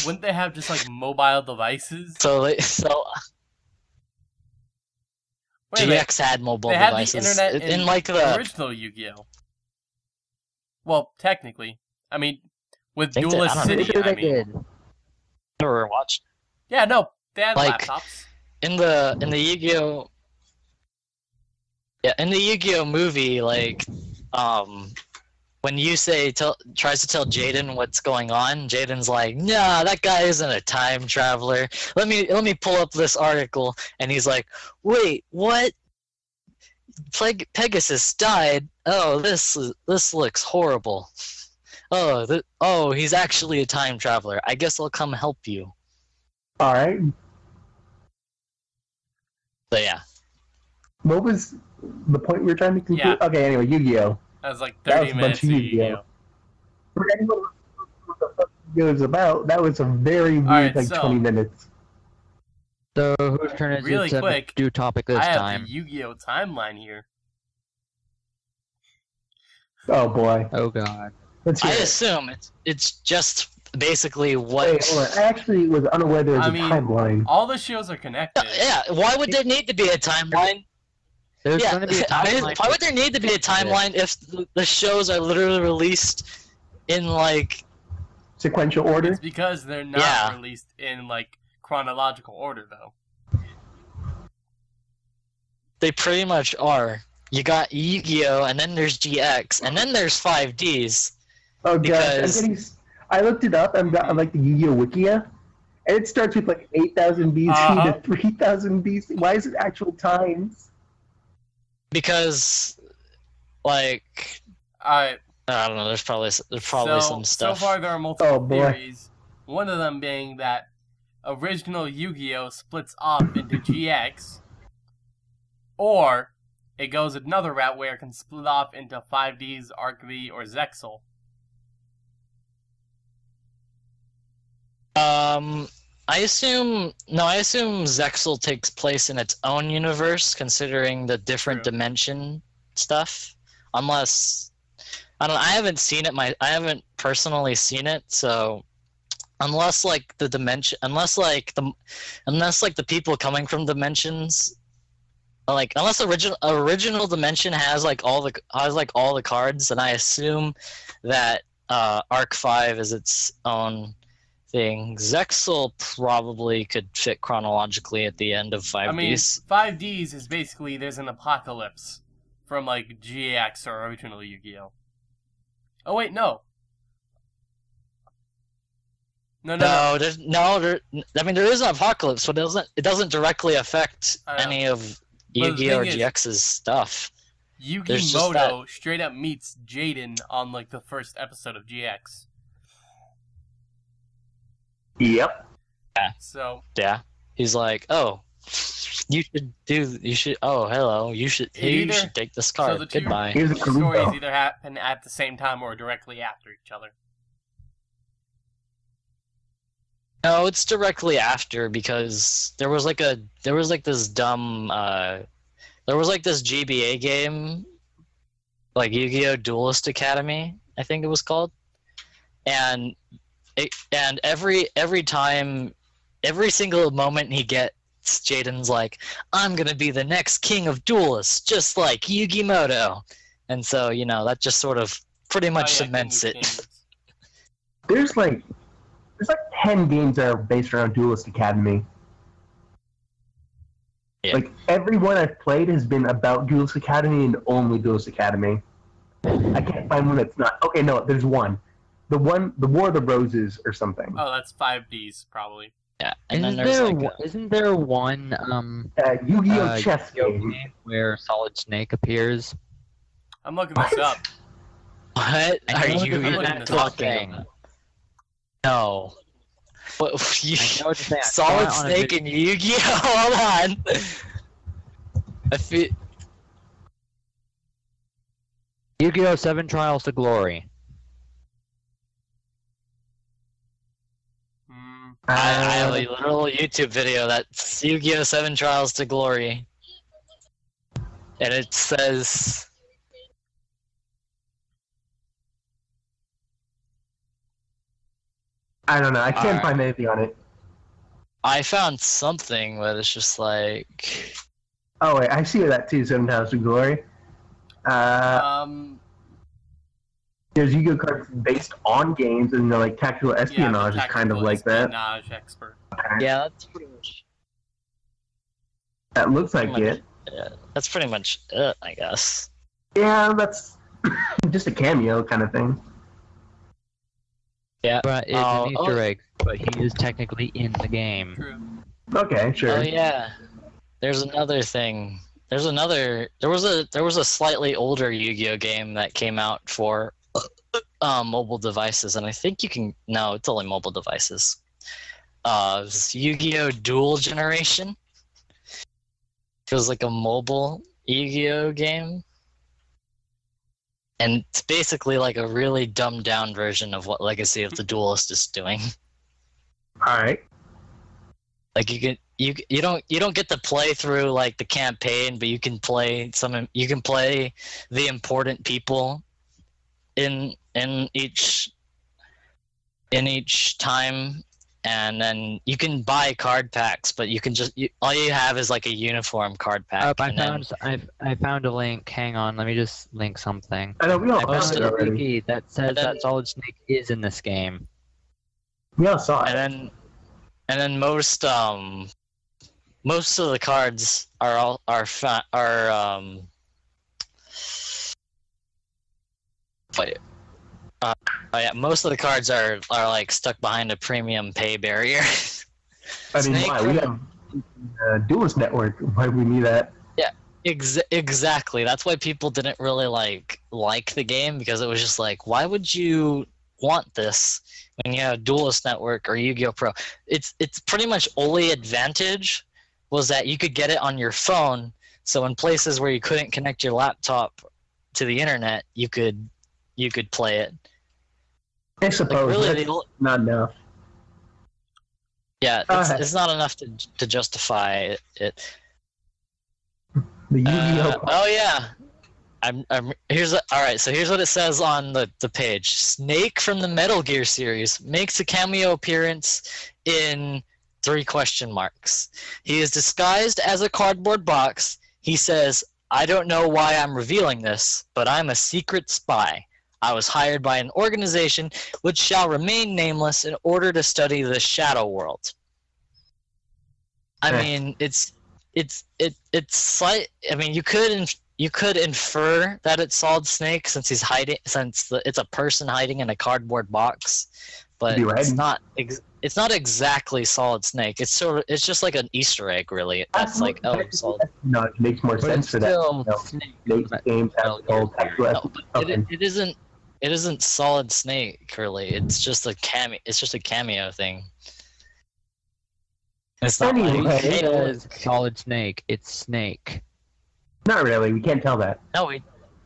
wouldn't they have just like mobile devices?
so they, so
Wait
GX had mobile
they had the
devices
internet
in,
in
like the.
original Yu-Gi-Oh. Well, technically, I mean, with
Think that-
Duelist
I don't know.
City,
Sure
I mean,
did.
Never watched
yeah, no, they had
Like-
laptops.
in the in the Yu-Gi-Oh. Yeah, in the Yu-Gi-Oh movie, like, um, when you say tell tries to tell Jaden what's going on, Jaden's like, "Nah, that guy isn't a time traveler. Let me let me pull up this article." And he's like, "Wait, what? Peg- Pegasus died. Oh, this this looks horrible. Oh, th- oh, he's actually a time traveler. I guess I'll come help you."
All right.
So yeah,
What was the point we were trying to conclude?
Yeah.
Okay, anyway, Yu-Gi-Oh.
That was like thirty
That was a bunch
minutes
of
of
Yu-Gi-Oh.
Yu-Gi-Oh.
For anyone who knows what the fuck Yu-Gi-Oh is about, that was a very weird,
Alright,
like,
so-
20 minutes.
So whose turn is
Really
it to
quick,
do topic this
I have
time?
the Yu-Gi-Oh timeline here.
Oh, boy.
Oh god.
Let's
I
it.
assume it's it's just basically what.
Wait, hold on. I actually was unaware there was
I
a
mean-
timeline.
All the shows are connected.
Yeah, why would there need to be a timeline?
There's
yeah,
gonna be a
I mean,
timeline.
why would there need to be a timeline if the- the shows are literally released in like
Sequential order?
It's because they're not
Yeah.
released in like chronological order, though.
they pretty much are? You got Yu-Gi-Oh, and then there's GX, and then there's 5Ds.
Oh, gosh.
because-
I'm getting... s- I looked it up. I'm got I'm like the Yu-Gi-Oh Wikia. And it starts with like 8,000 BC
Uh-huh.
to 3,000 BC. Why is it actual times?
Because, like,
Alright,
I don't know. There's probably there's probably
so,
some stuff.
So far, there are multiple
Oh,
theories. One of them being that original Yu-Gi-Oh splits off into GX, or it goes another route where it can split off into 5Ds, Arc V, or Zexal.
Um, I assume no. I assume Zexal takes place in its own universe, considering the different
True.
dimension stuff. Unless I don't. I haven't seen it. My I haven't personally seen it. So unless like the dimension, unless like the, unless like the people coming from dimensions. Like unless original original dimension has like all the has like all the cards, and I assume that uh, Arc Five is its own thing. Zexal probably could fit chronologically at the end of 5Ds.
I mean, 5Ds is basically there's an apocalypse from like GX or original Yu-Gi-Oh. Oh wait, no. No, no, no.
no, there's no. There, I mean, there is an apocalypse, but it doesn't. It doesn't directly affect any of Yu-Gi-Oh or
thing is-
GX's stuff. there's just
Yugi Moto straight up meets Jaden on like the first episode of GX.
Yep. Yeah.
So
Yeah, he's like, oh, you should do. You should. Oh, hello. You should.
It
you
either-
should take this
so
card.
the two-
Goodbye.
Here's a
stories either happen at the same time or directly after each other.
No, it's directly after because there was like a there was like this dumb uh there was like this GBA game like Yu-Gi-Oh! Duelist Academy, I think it was called. And it, and every every time every single moment he gets Jaden's like, I'm gonna be the next king of duelists, just like Yugi Moto. And so, you know, that just sort of pretty much
Oh, yeah,
cements it.
There's like there's like ten games that are based around Duelist Academy.
Yeah.
Like every one I've played has been about Duelist Academy and only Duelist Academy. I can't find one that's not. Okay, no, there's one. The one, the War of the Roses or something.
Oh, that's 5Ds probably.
Yeah. And
Isn't
there's
there,
like
one- isn't there one um
Uh, Yu-Gi-Oh!
uh,
chess game.
game where Solid Snake appears?
I'm looking this up.
what
I
are you even talking
thing.
No. What you,
I know what you're saying. I saw
Solid
it
Snake
video-
and Yu-Gi-Oh! Hold on. I feel
Yu-Gi-Oh! Seven Trials to Glory.
I, I have a little YouTube video that's Yu-Gi-Oh! Seven Trials to Glory, and it says
I don't know. I can't
Alright.
find anything on it.
I found something, but it's just like
Oh wait, I see that too. Seven Times to Glory. Uh,
Um,
there's Yu-Gi-Oh cards based on games, and they're like tactical
yeah,
espionage is kind of like that.
espionage expert.
yeah, that's pretty much
That looks like
much.
it.
yeah, that's pretty much it, I guess.
Yeah, that's just a cameo kind of thing.
Yeah, but it's
Oh,
an
oh.
Easter egg, but he is technically in the game.
True.
Okay, sure.
Oh yeah, there's another thing. There's another. There was a there was a slightly older Yu-Gi-Oh game that came out for uh, mobile devices, and I think you can. No, it's only mobile devices. Uh, Yu-Gi-Oh! Duel Generation. It was like a mobile Yu-Gi-Oh! game, and it's basically like a really dumbed down version of what Legacy of the Duelist is doing.
All right.
like you can you you don't you don't get to play through like the campaign but you can play some you can play the important people in in each in each time and then you can buy card packs but you can just you, all you have is like a uniform card pack
Oh, I
and then-
found I I found a link. Hang on, let me just link something.
I know we all
I
found
posted
it
a
already.
That says
then-
that Solid Snake is in this game.
We all saw
and then and then most um most of the cards are all are fa- are um wait uh, oh yeah most of the cards are are like stuck behind a premium pay barrier
I mean,
Snake
why? We have uh, Duelist Network. Why we need that?
Ex- exactly that's why people didn't really like like the game because it was just like why would you want this when you have duelist network or yu-gi-oh pro it's it's pretty much only advantage was that you could get it on your phone so in places where you couldn't connect your laptop to the internet you could you could play it
I
like
suppose
really the,
not enough.
yeah it's, it's not enough to, to justify it, it
The Yu-Gi-Oh.
Uh, oh yeah. I'm, I'm here's a, all right. So here's what it says on the, the page. Snake from the Metal Gear series makes a cameo appearance in three question marks. He is disguised as a cardboard box. He says, "I don't know why I'm revealing this, but I'm a secret spy. I was hired by an organization which shall remain nameless in order to study the shadow world." I mean, it's it's it it's slight. I mean, you could inf- you could infer that it's Solid Snake since he's hiding since the, it's a person hiding in a cardboard box, but it's not ex- it's not exactly Solid Snake. It's sort of it's just like an Easter egg, really. That's like oh, Solid.
No, it makes more
But
sense for that. No.
Snake.
Snake games have
Metal
the whole
Gear
tactical
No,
of
it, it isn't it isn't Solid Snake, really. It's just a cameo. It's just a cameo thing. It's not
Anyway.
like uh,
It
hey,
says Solid Snake. It's Snake.
Not really. We can't tell that.
No, he,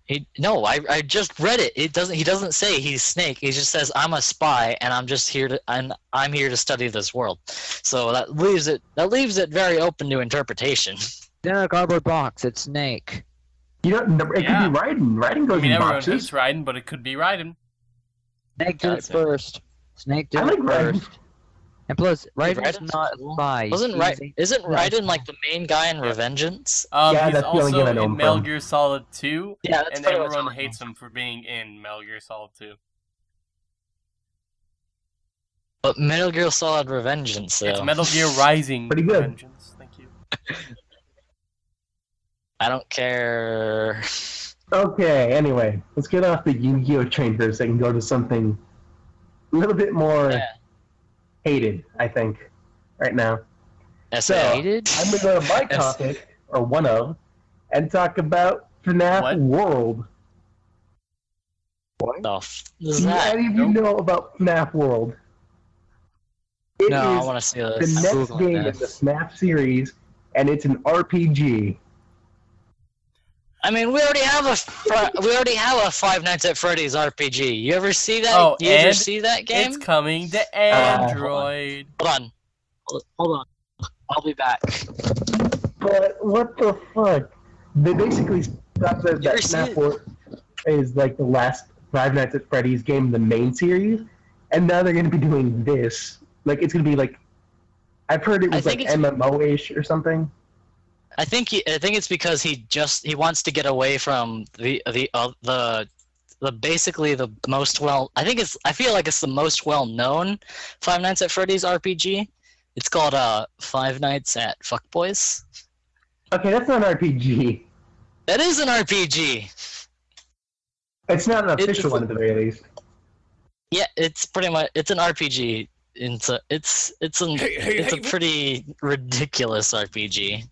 he no. I, I just read it. It doesn't. He doesn't say he's Snake. He just says I'm a spy and I'm just here to and I'm here to study this world. So that leaves it. That leaves it very open to interpretation.
It's in a cardboard box. It's Snake.
You don't. It
Yeah.
could be Raiden. Raiden goes I
mean,
in
everyone
boxes.
hates Raiden, but it could be Raiden.
Snake did it first. Snake did
I like
it
Raiden.
first. And plus, Raiden's
Raiden's
not
cool.
spy.
Wasn't
He's
right?
a-
Isn't Raiden like the main guy in Revengeance?
Um,
Yeah,
he's
that's the only
also
game I know
in
him
Metal. Gear Solid 2,
Yeah, that's
and
pretty much
everyone
what I
hates him for being in Metal Gear Solid 2.
But Metal Gear Solid Revengeance, though.
It's Metal Gear Rising
Pretty good.
Vengeance. Thank you.
I don't care.
Okay. Anyway, let's get off the Yu-Gi-Oh train for a second. Go to something a little bit more
Yeah.
hated. I think right now.
So,
Hated?
I'm gonna go to my topic or one of, and talk about FNAF
What?
World.
the f- is
Do
that?
any of you
Nope.
know about FNAF World? It
No, I want to see this.
the
this.
next
Googling
game in the
this.
FNAF series, and it's an RPG.
I mean, we already have a we already have a Five Nights at Freddy's RPG. You ever see that?
Oh,
you ever see that game?
It's coming to
Uh,
Android.
Hold on, hold hold on. I'll be back.
But what the fuck? They basically got the, that
see
Snap
it?
Is like the last Five Nights at Freddy's game in the main series, and now they're going to be doing this. Like it's going to be like, I've heard it was
think
like MMO-ish or something.
I think he, I think it's because he just he wants to get away from the the uh, the the basically the most well. I think it's I feel like it's the most well known Five Nights at Freddy's RPG. It's called uh Five Nights at Fuckboys.
Okay, that's not an RPG.
That is an RPG.
It's not an
It's-
official one at the very least.
Yeah, it's pretty much it's an RPG. It's a it's it's an it's a pretty ridiculous RPG.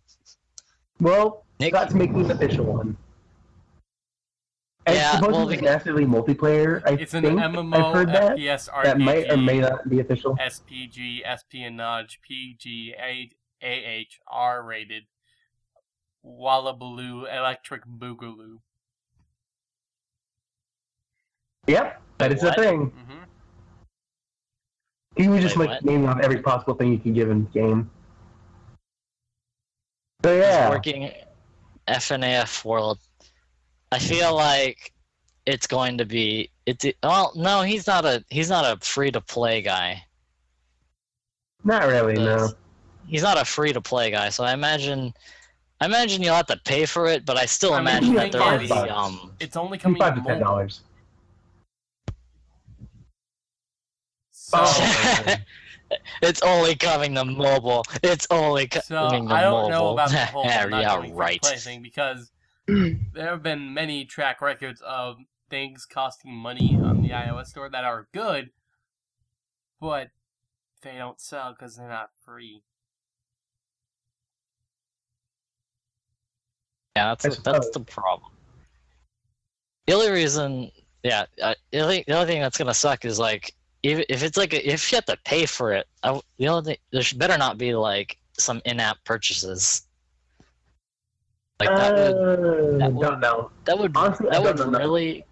Well,
Nick?
that's making an official one. And
Yeah,
it's supposed
well,
to be massively multiplayer. I
It's an
think
MMO,
I've heard that.
FPS, RPG,
That might or may not be official.
SPG, espionage, PG, A- AH, R rated, Wallabaloo, Electric Boogaloo.
Yep, that is the
What?
thing.
hmm
He was just
Wait,
like
what?
naming off every possible thing you can give in game. So
He's
yeah,
working FNAF World. I feel like it's going to be it's well no he's not a he's not a free to play guy.
not really. No.
He's not a free to play guy, so I imagine I imagine you'll have to pay for it, but I still
I
imagine
the
that there
thing
will
is-
be um
It's only coming
Five
to
to ten
mobile.
dollars.
So.
it's only coming to mobile. It's only
so
coming to
I
mobile.
don't know about the whole
yeah,
not
yeah, right.
thing because there have been many track records of things costing money on the iOS store that are good, but they don't sell because they're not free.
Yeah, that's the, that's the problem. The only reason, yeah, uh, the, only, the only thing that's gonna suck is like if if it's like a, if you have to pay for it, I the only thing there should better not be like some in-app purchases. Like that would
uh,
that would-
don't know.
that would
honestly,
that would
don't know.
really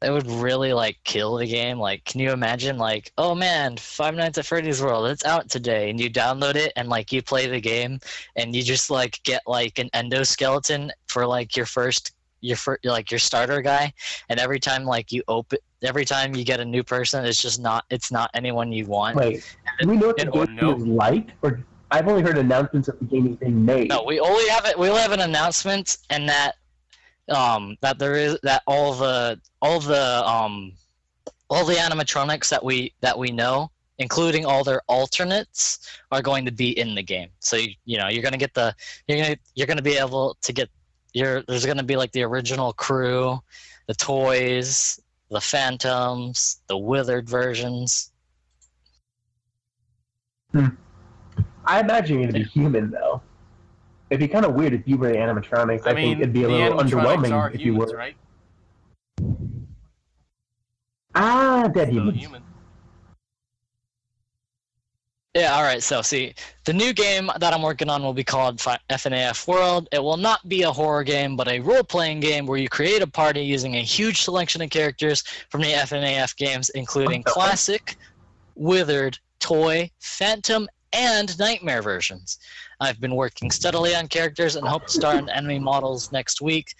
that would really like kill the game. Like, can you imagine like, oh man, Five Nights at Freddy's World, it's out today, and you download it and like you play the game, and you just like get like an endoskeleton for like your first your like your starter guy, and every time like you open every time you get a new person, it's just not it's not anyone you want.
Wait, do we know what the game
no.
is like? Or I've only heard announcements of the game being made.
No, we only have it. We only have an announcement, and that um that there is that all the all the um all the animatronics that we that we know, including all their alternates, are going to be in the game. So you, you know you're gonna get the you're gonna you're gonna be able to get your there's gonna be like the original crew, the toys, the phantoms, the withered versions.
I imagine you're gonna be human though. It'd be kind of weird if you were the animatronics. I,
I mean,
think it'd be a little
animatronics
underwhelming if you were.
right?
Ah, dead
Still
humans.
Yeah, all right. So, see, the new game that I'm working on will be called FNAF World. It will not be a horror game, but a role-playing game where you create a party using a huge selection of characters from the FNAF games, including classic, withered, toy, phantom, and nightmare versions. I've been working steadily on characters and hope to start on enemy models next week.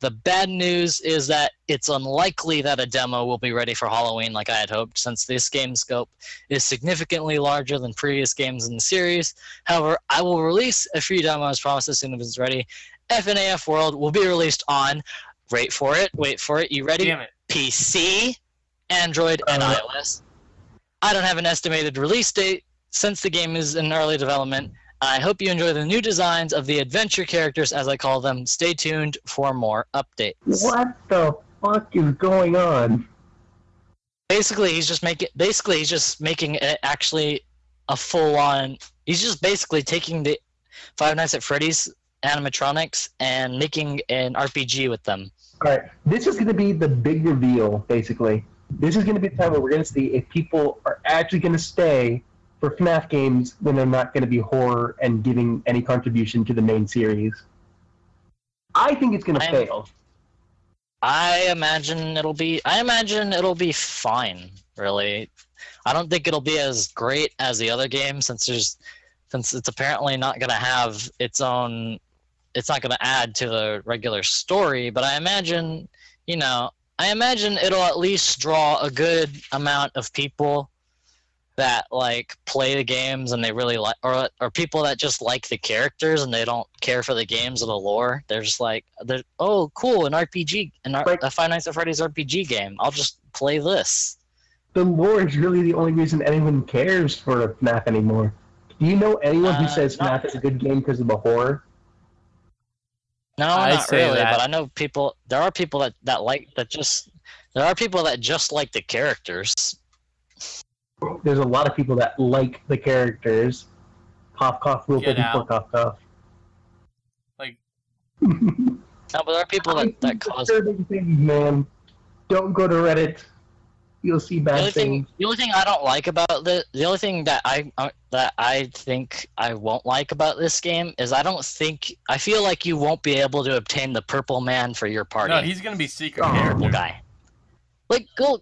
The bad news is that it's unlikely that a demo will be ready for Halloween like I had hoped, since this game's scope is significantly larger than previous games in the series. However, I will release a free demo as promised as soon as it's ready. FNAF World will be released on, wait for it, wait for it, you ready?
Damn it.
PC, Android, and
Uh,
iOS. I don't have an estimated release date since the game is in early development. I hope you enjoy the new designs of the adventure characters, as I call them. Stay tuned for more updates.
What the fuck is going on?
basically he's just making basically he's just making it actually a full on he's just basically taking the Five Nights at Freddy's animatronics and making an RPG with them.
All right, this is going to be the big reveal. Basically, this is going to be the time where we're going to see if people are actually going to stay for FNAF games when they're not going to be horror and giving any contribution to the main series. I think it's gonna fail.
I imagine it'll be. I imagine it'll be fine. Really, I don't think it'll be as great as the other game since there's, since it's apparently not gonna have its own. It's not gonna add to the regular story, but I imagine, you know, I imagine it'll at least draw a good amount of people that like play the games and they really like or or people that just like the characters and they don't care for the games or the lore they're just like they're oh cool an rpg an
Like-
a five nights at freddy's rpg game i'll just play this
The lore is really the only reason anyone cares for FNAF anymore. Do you know anyone who
Uh,
says
no.
FNAF is a good game because of the horror?
no
I
not really
that.
but i know people there are people that that like that just there are people that just like the characters
There's a lot of people that like the characters. Cough, cough, real
Get
quick before
out.
cough, cough.
Like,
no but there are people that, that
think
cause
disturbing things, man. Don't go to Reddit. You'll see
the
bad
only thing
things.
the only thing I don't like about the the only thing that I uh, that I think I won't like about this game is I don't think I feel like you won't be able to obtain the purple man for your party.
no, he's gonna be secret
Oh.
character.
purple guy. Like go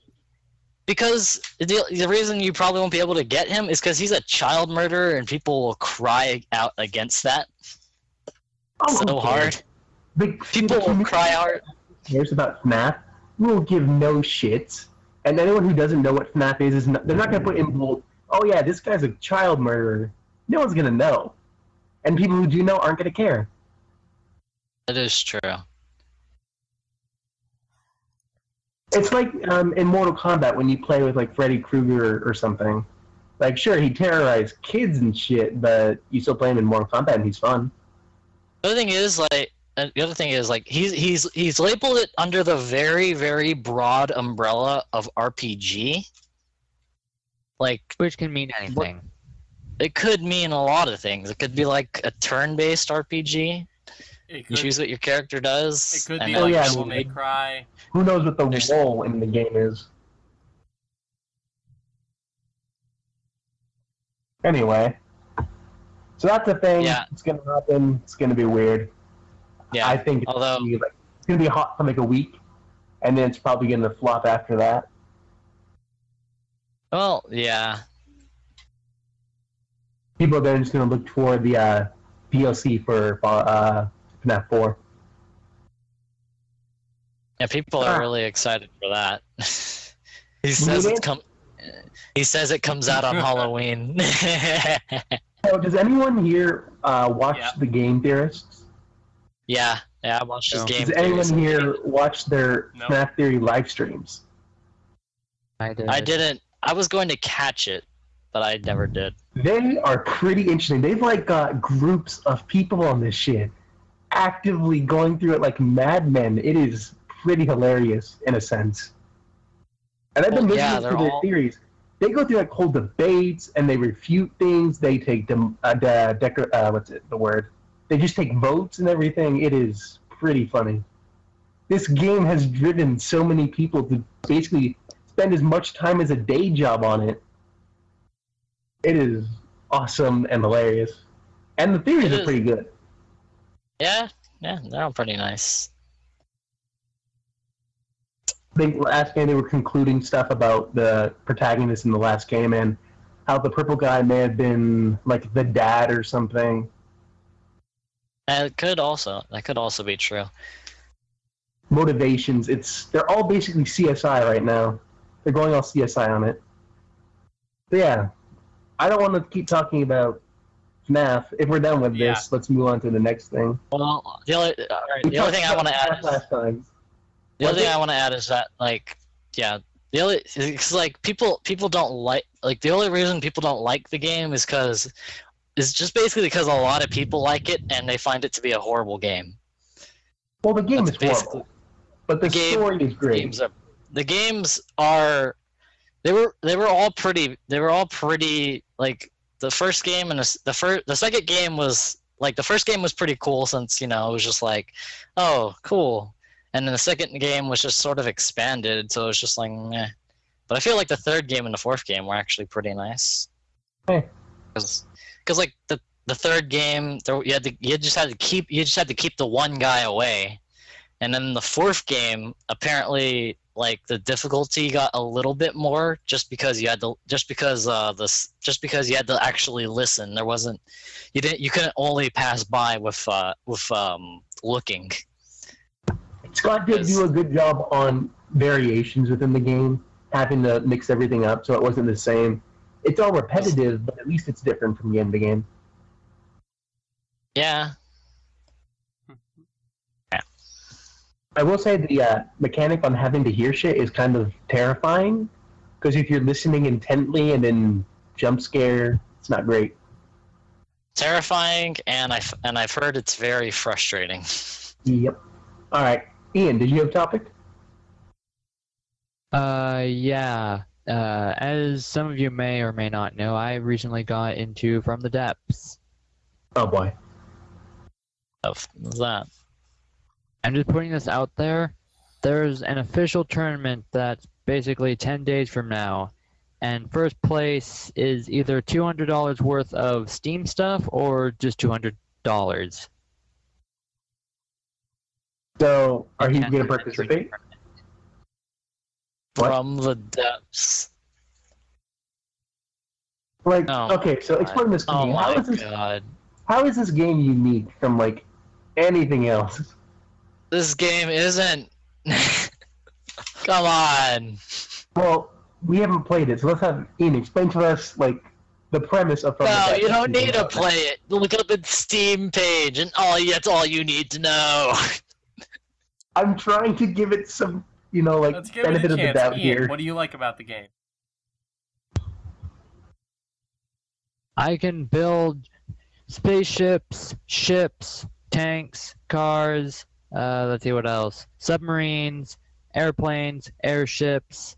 because the the reason you probably won't be able to get him is because he's a child murderer and people will cry out against that
Oh,
so hard.
The,
People
the
will cry
out cares about FNAF will give no shits. And anyone who doesn't know what FNAF is, is not, they're not going to put in bold, oh yeah, this guy's a child murderer. No one's going to know. And people who do know aren't going to care.
that is true.
It's like um, in Mortal Kombat when you play with like Freddy Krueger or, or something. Like, sure, he terrorized kids and shit, but you still play him in Mortal Kombat and he's fun.
The other thing is like uh, the other thing is like he's he's he's labeled it under the very very broad umbrella of RPG. Like
Which can mean anything.
it could mean a lot of things. It could be like a turn-based RPG.
It
You
could,
choose what your character does.
it could
and
be
Oh,
like
yeah,
Devil. May Cry.
Who knows what the
There's-
role in the game is? Anyway, so that's the thing.
Yeah.
It's gonna happen. It's gonna be weird.
yeah.
I think it's,
although-
gonna be like, it's gonna be hot for like a week, and then it's probably gonna flop after that.
well, yeah.
People are then just gonna look toward the uh, DLC for uh, FNAF 4.
Yeah, people
Ah.
are really excited for that. he says
Really?
it's come. He says it comes out on Halloween.
So, does anyone here uh, watch
Yeah.
the Game Theorists?
yeah, yeah. I watched his
No.
game.
Does anyone
theories.
here watch their
No.
FNAF Theory live streams?
I did.
I didn't. I was going to catch it, but I never did.
They are pretty interesting. They've like got groups of people on this shit, actively going through it like madmen. It is pretty hilarious in a sense. And I've been
Well, yeah,
listening to
they're
their
all-
theories. They go through like whole debates and they refute things. They take dem- uh, de- uh, what's it the word? They just take votes and everything. It is pretty funny. This game has driven so many people to basically spend as much time as a day job on it. It is awesome and hilarious. And the theories
It
are
is.
pretty good.
Yeah, yeah, they're all pretty nice.
I think last game they were concluding stuff about the protagonist in the last game and how the purple guy may have been like the dad or something.
It could also that could also be true.
Motivations. It's they're all basically CSI right now. They're going all CSI on it. But yeah, I don't want to keep talking about FNAF. If we're done with
Yeah.
this, let's move on to the next thing.
Well, the only right, the only thing I want to add is,
last time.
the only thing? I want to add is that like yeah, the only it's like people people don't like like the only reason people don't like the game is because it's just basically because a lot of people like it and they find it to be a horrible game.
Well, the game
That's
is horrible, but the,
the game-
story is great.
games are the games are they were they were all pretty they were all pretty like the first game and the, the first the second game was like the first game was pretty cool since you know it was just like oh cool and then the second game was just sort of expanded so it was just like meh. but I feel like the third game and the fourth game were actually pretty nice
Hey.
because like the the third game, there, you had to you just had to keep you just had to keep the one guy away, and then the fourth game, apparently, like the difficulty got a little bit more just because you had to just because uh this just because you had to actually listen. There wasn't you didn't you couldn't only pass by with uh with um looking.
Scott did do a good job on variations within the game, having to mix everything up so it wasn't the same. It's all repetitive, but at least it's different from the game to game.
Yeah,
I will say the uh, mechanic on having to hear shit is kind of terrifying because if you're listening intently and then jump scare, it's not great.
terrifying, and I have and I've heard it's very frustrating.
Yep. All right, Ian, did you have a topic?
Uh, yeah. Uh, as some of you may or may not know, I recently got into From the Depths.
Oh boy.
Of that.
I'm just putting this out there. There's an official tournament that's basically 10 days from now, and first place is either $200 worth of Steam stuff or just $200.
So, are you going to
then
participate? What?
From the depths.
Like,
Oh,
okay, so explain this to
Oh
me. How
my
this?
god.
How is this game unique from like anything else?
This game isn't. Come on.
Well, we haven't played it, so let's have Ian explain to us like the premise of. From the
No, you don't need to play it. Look up its Steam page, and all that's all you need to know.
I'm trying to give it some, you know, like
Let's give it
benefit of the doubt
Ian,
here.
what do you like about the game?
I can build spaceships, ships, tanks, cars, uh, let's see what else. Submarines, airplanes, airships,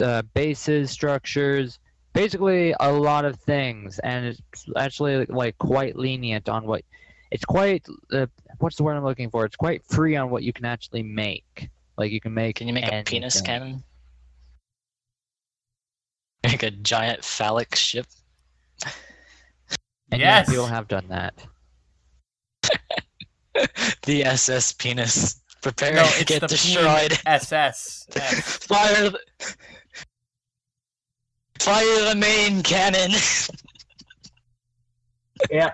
uh, bases, structures, basically a lot of things. And it's actually like quite lenient on what it's quite, uh, what's the word I'm looking for? It's quite free on what you can actually make. Like you can make
Can you make a penis
anything.
cannon? Make a giant phallic ship?
And yeah,
Yes!
people have done that.
The SS penis. Prepare
No,
to get
the
destroyed.
SS.
Fire the... Fire the main cannon!
Yeah,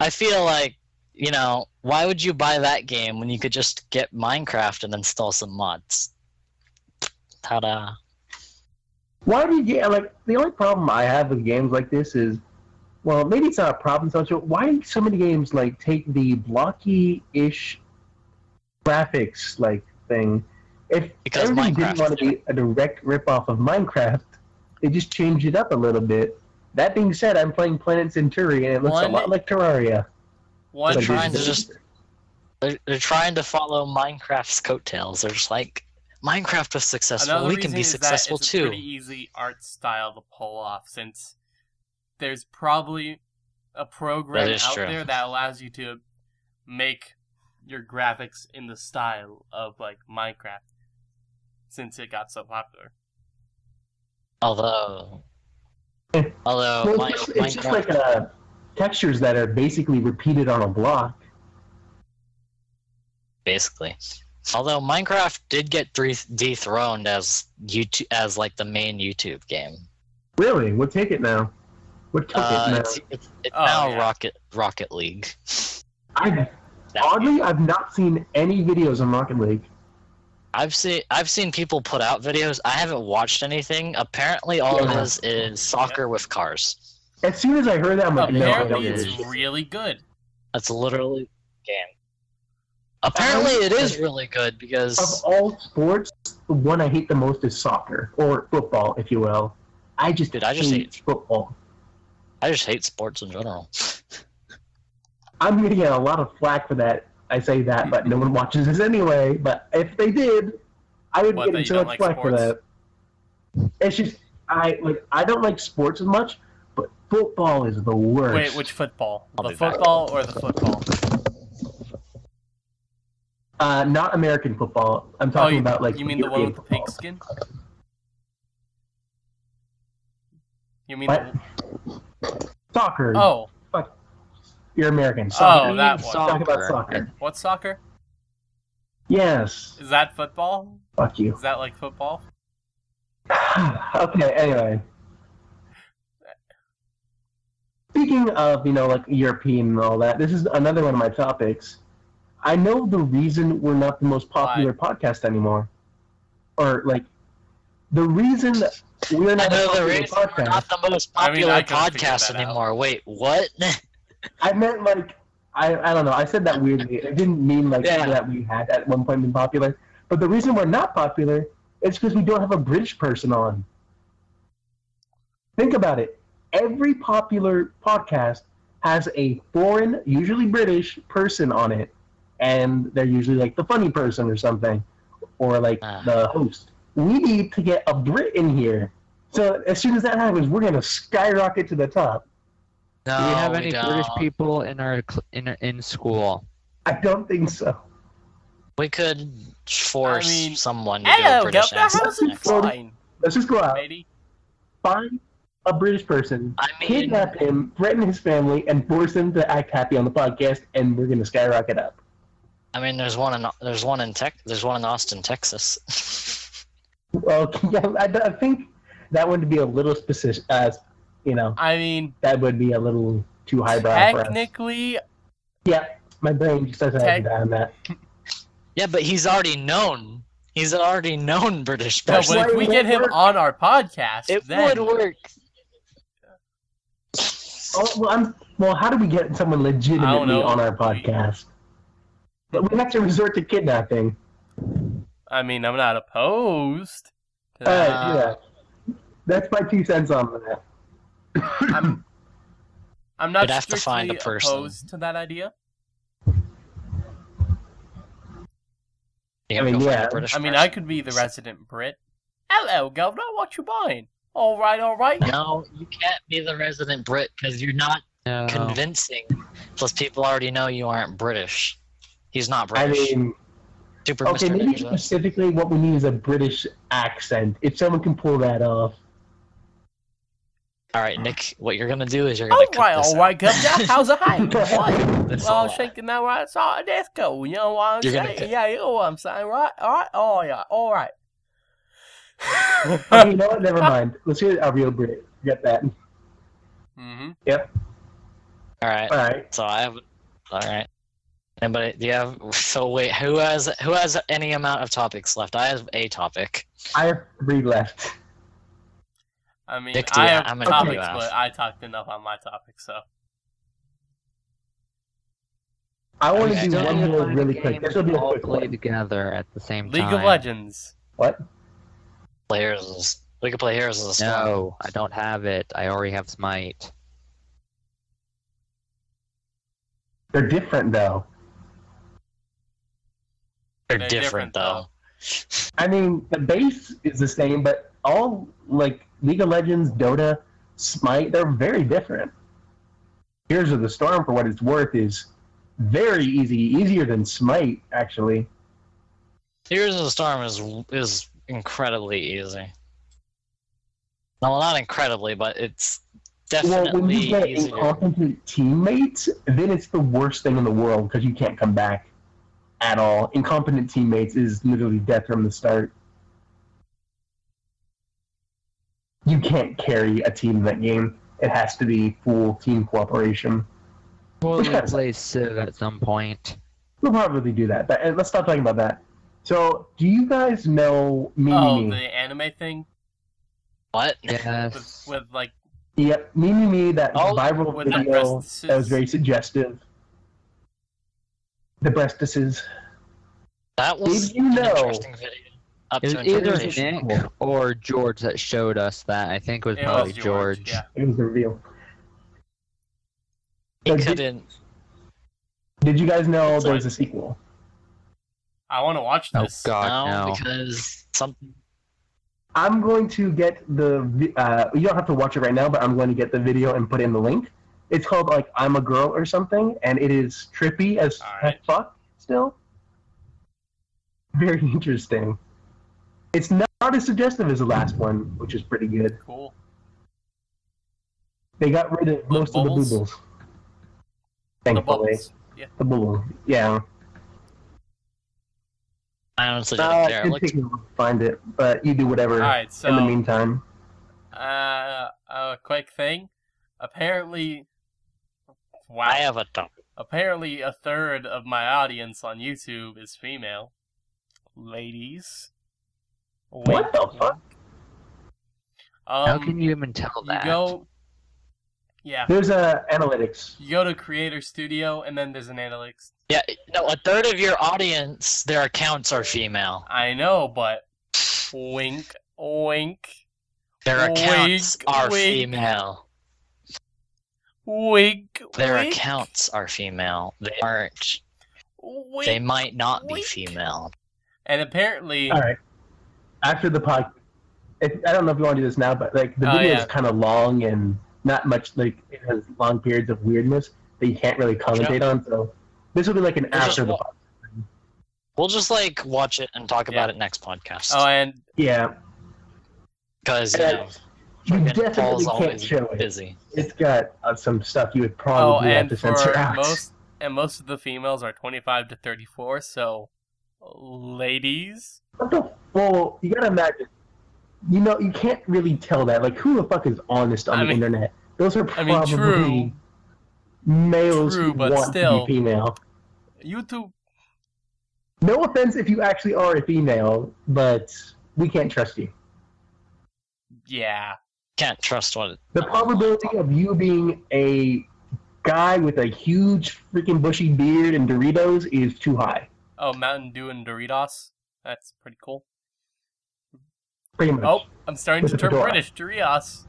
I feel like, you know, why would you buy that game when you could just get Minecraft and install some mods? Ta-da.
Why do you get like the only problem I have with games like this is, well, maybe it's not a problem so much. but Why do so many games like take the blocky-ish graphics like thing? If
Because
everything
Minecraft
didn't want to be a direct ripoff of Minecraft, they just changed it up a little bit. That being said, I'm playing Planet Centauri and it looks
One-
a lot like Terraria.
One
They're trying to just- They're, they're trying to follow Minecraft's coattails. They're just like, Minecraft was successful.
Another
we can
reason
be
is
successful
that it's
too.
a pretty easy art style to pull off since there's probably a program out
true.
there that allows you to make your graphics in the style of like Minecraft since it got so popular.
Although, although
Well,
Mi-
it's, just, it's just
Minecraft,
like uh, textures that are basically repeated on a block.
basically. Although Minecraft did get de- dethroned as YouTube as like the main YouTube game.
Really? What take it now? What took
Uh,
it now?
it's it's, it's
Oh,
now
yeah.
Rocket Rocket League.
I've,
That
oddly, I've not seen any videos on Rocket League.
I've seen I've seen people put out videos. I haven't watched anything. Apparently, all
Yeah.
it is is soccer with cars.
As soon as I heard that, I'm like, no, I don't
Apparently,
need
it's
it.
really good.
That's literally the game. Apparently, it is really good because Of
all sports, the one I hate the most is soccer, or football, if you will. I just,
Dude, I just
hate football.
I just hate sports in general.
I'm going to get a lot of flack for that. I say that, but no one watches this anyway. But if they did, I would
What,
get
that
in
you
so much
like
flack for that. It's just I like I don't like sports as much, but football is the worst.
Wait, which football?
I'll
the
be back.
football or the football?
Uh, not American football. I'm
Oh,
talking
you,
about like
you mean the one
European
with the
football.
pigskin? You mean
What?
the
Soccer.
Oh,
You're American. Oh, soccer.
Oh, that one.
Talk about
Soccer.
soccer.
what's soccer?
Yes.
Is that football?
Fuck you.
Is that like football?
okay, anyway. Speaking of, you know, like European and all that, this is another one of my topics. I know the reason we're not the most popular podcast anymore. Or, like, the reason we're not
know the
popular
reason we're
podcast.
not the most
I mean,
popular
I
podcast
that out.
anymore. Wait, what?
I meant, like, I, I don't know. I said that weirdly. I didn't mean, like,
Yeah.
that we had at one point been popular. But the reason we're not popular is because we don't have a British person on. Think about it. Every popular podcast has a foreign, usually British, person on it, and they're usually like the funny person or something, or like
Ah.
the host. We need to get a Brit in here. So as soon as that happens, we're gonna skyrocket to the top.
no,
Do we have
we
any
don't.
British people in our in in school?
I don't think so.
We could force
I mean,
someone to do
Hello,
a British
Governor. How's
accent.
it
next time.
fine,
Let's just go out,
matey?
find a British person,
I mean,
kidnap him, threaten his family, and force him to act happy on the podcast, and we're gonna skyrocket up.
I mean, there's one in there's one in Tech there's one in Austin, Texas.
Well, yeah, I, I think that would be a little specific. As you know,
I mean,
that would be a little too highbrow for us.
technically,
Yeah, my brain just doesn't
Tech-
have on that.
yeah, but he's already known. He's an already known British
no,
person.
why
but if we get him
work.
on our podcast,
it
then
would work.
Oh, well, I'm, well, how do we get someone legitimately on our podcast? But we have to resort to kidnapping.
I mean, I'm not opposed. To
Uh,
that.
yeah, that's my two cents on that.
I'm, I'm not
You'd have to
strictly
find a person.
opposed to that idea.
I mean, yeah.
I mean. I could be the resident Brit. Hello, Governor. What you buying? All right, all right.
No, you can't be the resident Brit because you're not
No.
convincing. Plus, people already know you aren't British. He's not
I
British.
mean,
Super
okay,
Mr.
maybe specifically what we need is a British accent. If someone can pull that off.
All right, Nick. What you're gonna do is you're gonna cut
right,
this out.
right, How's it hanging? What?
This
Well,
all
shaking that right side. Let's go. You know what I'm
You're
saying? Yeah, you know what I'm saying, right? All right. Oh yeah. All right.
Okay, you know what? Never mind. Let's hear a real Brit. Get that.
Mm-hmm. Yep.
All right.
All right.
So I have. All right. Anybody? Do you have? So wait, who has who has any amount of topics left? I have a topic.
I have three left.
I mean,
Nick, do
I
you-
have
how many
topics, but I talked enough on my topic, so.
I want to
Okay.
do one more really quick.
game
This will be
we
a
all
quick
play
one.
together at the same
League
time.
League of Legends.
What?
Players. We can play Heroes of the Storm.
No, I don't have it. I already have Smite.
They're different though.
They're,
They're
different,
different,
though.
I mean, the base is the same, but all like League of Legends, Dota, Smite, they're very different. Heroes of the Storm, for what it's worth, is very easy, easier than Smite, actually.
Heroes of the Storm is is incredibly easy. No, not incredibly, but it's definitely
Well, when
definitely
you get
easier.
incompetent teammates, then it's the worst thing in the world because you can't come back at all. Incompetent teammates is literally death from the start. You can't carry a team in that game. It has to be full team cooperation.
We'll
Which
play Civ at some point.
We'll probably do that. But uh, let's stop talking about that. So, do you guys know Mimi?
Oh,
Me?
the anime thing
What?
Yes.
with like
Yep, Mimi Me, that
Oh,
viral video
breasts.
that was very suggestive. The breastises.
That was
Did you
an
know-
interesting video. Up
It
to
was either. Nick or George that showed us that. I think it was
It
probably
was
George.
George. Yeah.
It was the reveal.
He
So did,
couldn't.
did you guys know
It's
there
like-
was a sequel?
I want to watch
Oh
this.
God,
no,
no.
because something.
I'm going to get the. Uh, you don't have to watch it right now, but I'm going to get the video and put in the link. It's called like "I'm a Girl" or something, and it is trippy as
Alright.
heck fuck. Still, very interesting. It's not as suggestive as the last one, which is pretty good.
Cool.
They got rid of most of the
bubbles?
boobles.
The
Thankfully.
bubbles. Yeah.
The bubble. Yeah.
I honestly
Uh,
don't
it
care.
did
Look,
take me a while to find it, but you do whatever
Alright, so
in the meantime.
uh, a quick thing. Apparently, wow.
I have a dump.
Apparently, a third of my audience on YouTube is female. Ladies.
What the fuck?
Um,
How can you even tell that?
you
that?
go. Yeah,
There's a analytics.
you go to Creator Studio, and then there's an analytics.
Yeah, no, a third of your audience, their accounts are female.
I know, but wink, wink,
Their accounts
Wink,
are
wink.
female.
Wink.
Their
wink,
accounts are female. They aren't.
Wink.
They might not be female.
And apparently,
All right. After the podcast, I don't know if you want to do this now, but like the
Oh,
video
yeah.
is kind of long and not much. Like it has long periods of weirdness that you can't really commentate on. So this will be like an
We'll just
after the
wa-
pod.
We'll just like watch it and talk about it next podcast.
oh, and
Yeah,
Because you know,
you
fucking
definitely
Paul's
can't show it.
busy.
It's got uh, some stuff you would
oh,
probably have
and
to censor out.
most and most of the females are 25 to 34. So, ladies,
What the? Well, you gotta imagine. You know, you can't really tell that. Like, who the fuck is honest on
I
the
mean-
internet? Those are
I
probably
mean, true.
males
True,
who
but
want
still.
to be female.
YouTube.
No offense if you actually are a female, but we can't trust you.
Yeah.
Can't trust what.
The probability of you being a guy with a huge freaking bushy beard and Doritos is too high.
Oh, Mountain Dew and Doritos. That's pretty cool.
Pretty much.
Oh, I'm starting
With
to turn
fedora.
British. Doritos.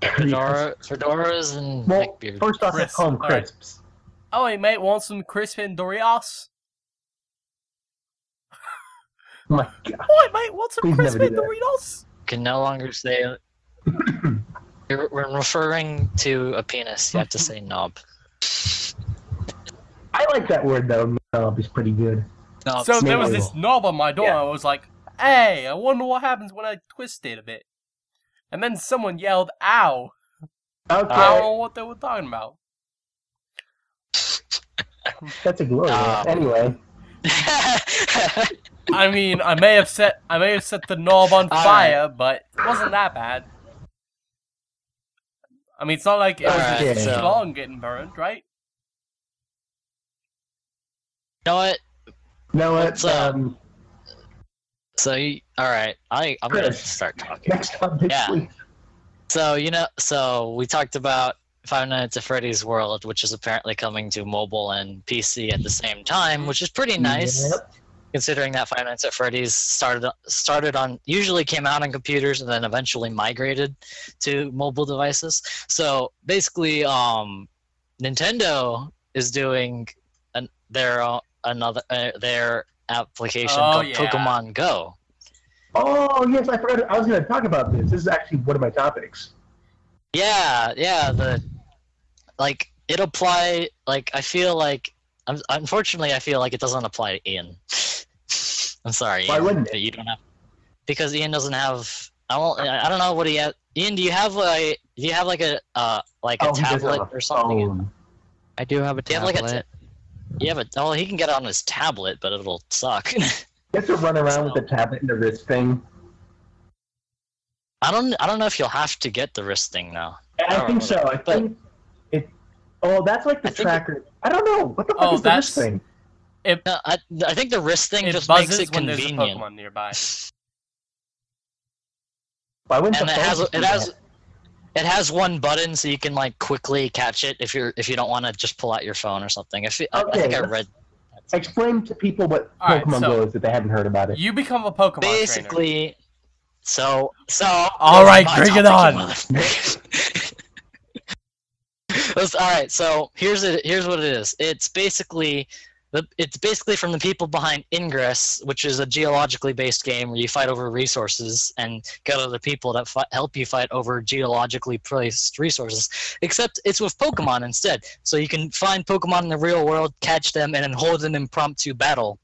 Fedora, fedoras and
Well,
neckbeard.
first off, let's
Crisp.
call them
All right.
crisps.
Oh, hey, mate, want some crisp and Doritos?
Oh my god.
Oh, hey, mate, want some
Please
crisp and
do that.
Doritos?
Can no longer say. You're, when referring to a penis, you have to say knob.
I like that word though. Knob is pretty good.
Knob.
So there was this knob on my door.
Yeah.
I was like, "Hey, I wonder what happens when I twist it a bit." And then someone yelled, "Ow!"
Okay,
I don't know what they were talking about.
that's a glory.
Um,
anyway,
I mean, I may have set I may have set the knob on
All
fire, but it wasn't that bad. I mean, it's not like it was
All
right,
just
so-
schlong getting burned, right?
you know what?
no, it's um,
So, you, all right, I I'm gonna start talking.
next topic,
Yeah.
please.
So you know, so we talked about Five Nights at Freddy's World, which is apparently coming to mobile and PC at the same time, which is pretty nice.
Yep.
Considering that Five Nights at Freddy's started started on usually came out on computers and then eventually migrated to mobile devices. So basically, um, Nintendo is doing an, their uh, another uh, their application
Oh,
called
yeah.
Pokemon Go.
Oh yes, I forgot. I was going to talk about this. This is actually one of my topics.
Yeah, yeah. The like it apply like I feel like un- unfortunately I feel like it doesn't apply to Ian. I'm sorry.
Why
Ian,
wouldn't it?
You don't have because Ian doesn't have. I don't. I don't know what he has. Ian, do you have like do you have like a uh like a
oh,
tablet
a
or something?
phone.
I do have a
Do you have like
tablet.
a ta- you have a oh he can get it on his tablet, but it'll suck.
You have to run around with the tablet and the wrist thing.
I don't. I don't know if you'll have to get the wrist thing now.
I
Oh,
think so. I
but-
think it. Oh, that's like the
I think it-
tracker. I don't know. What the fuck
Oh,
is the wrist
that's-
thing?
No, I, I think the wrist thing
It
just makes
buzzes
it
when there's a
convenient.
Pokemon nearby.
Why wouldn't
and
the
it has it has it has one button so you can like quickly catch it if you're if you don't want to just pull out your phone or something. If I, I
Okay,
think I read
Explain to people what
All right,
Pokemon
so-
Go is if they haven't heard about it.
You become a Pokemon trainer.
basically. So so.
All right,
my
bring it on.
Let's- all right, so here's it. Here's what it is. It's basically. The, it's basically from the people behind Ingress, which is a geologically based game where you fight over resources and get other people that help you fight over geologically placed resources. Except it's with Pokemon instead, so you can find Pokemon in the real world, catch them, and then hold an impromptu battle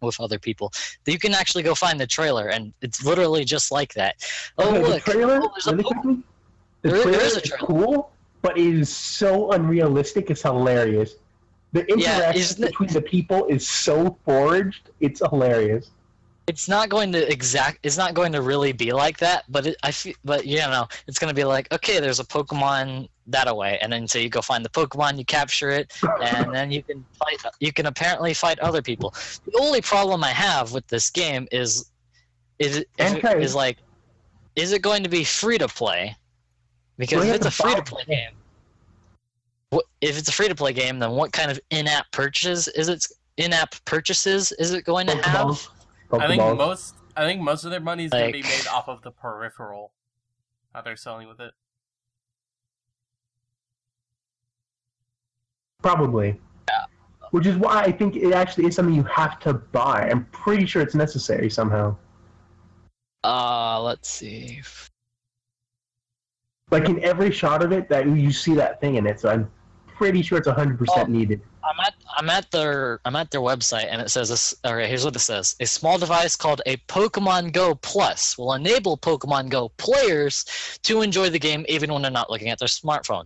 with other people. You can actually go find the trailer, and it's literally just like that. Oh
Okay,
look,
the trailer,
oh, there's a
really
po-
quickly, the
There- there
trailer
is a
is
trailer.
cool, but it is so unrealistic. It's hilarious. The interaction
it-
between the people is so forged. It's hilarious.
it's not going to exact. It's not going to really be like that. But it, I feel, but you know, it's going to be like, okay, there's a Pokemon that away, and then so you go find the Pokemon, you capture it, and then you can fight. You can apparently fight other people. The only problem I have with this game is, is it, if it-
Okay.
is like, is it going to be free to play? Because if it's a free to play game, what if it's a free to play game? Then what kind of in-app purchases is it? In-app purchases is it going to have?
I think most I think most of their money is gonna be made off of the peripheral that they're selling with it.
Probably. Which is why I think it actually is something you have to buy. I'm pretty sure it's necessary somehow.
Uh, let's see.
Like in every shot of it, that you see that thing in it. So I'm pretty sure it's 100%
Oh.
needed.
I'm at I'm at their I'm at their website and it says this. All right, here's what it says: A small device called a Pokemon Go Plus will enable Pokemon Go players to enjoy the game even when they're not looking at their smartphone.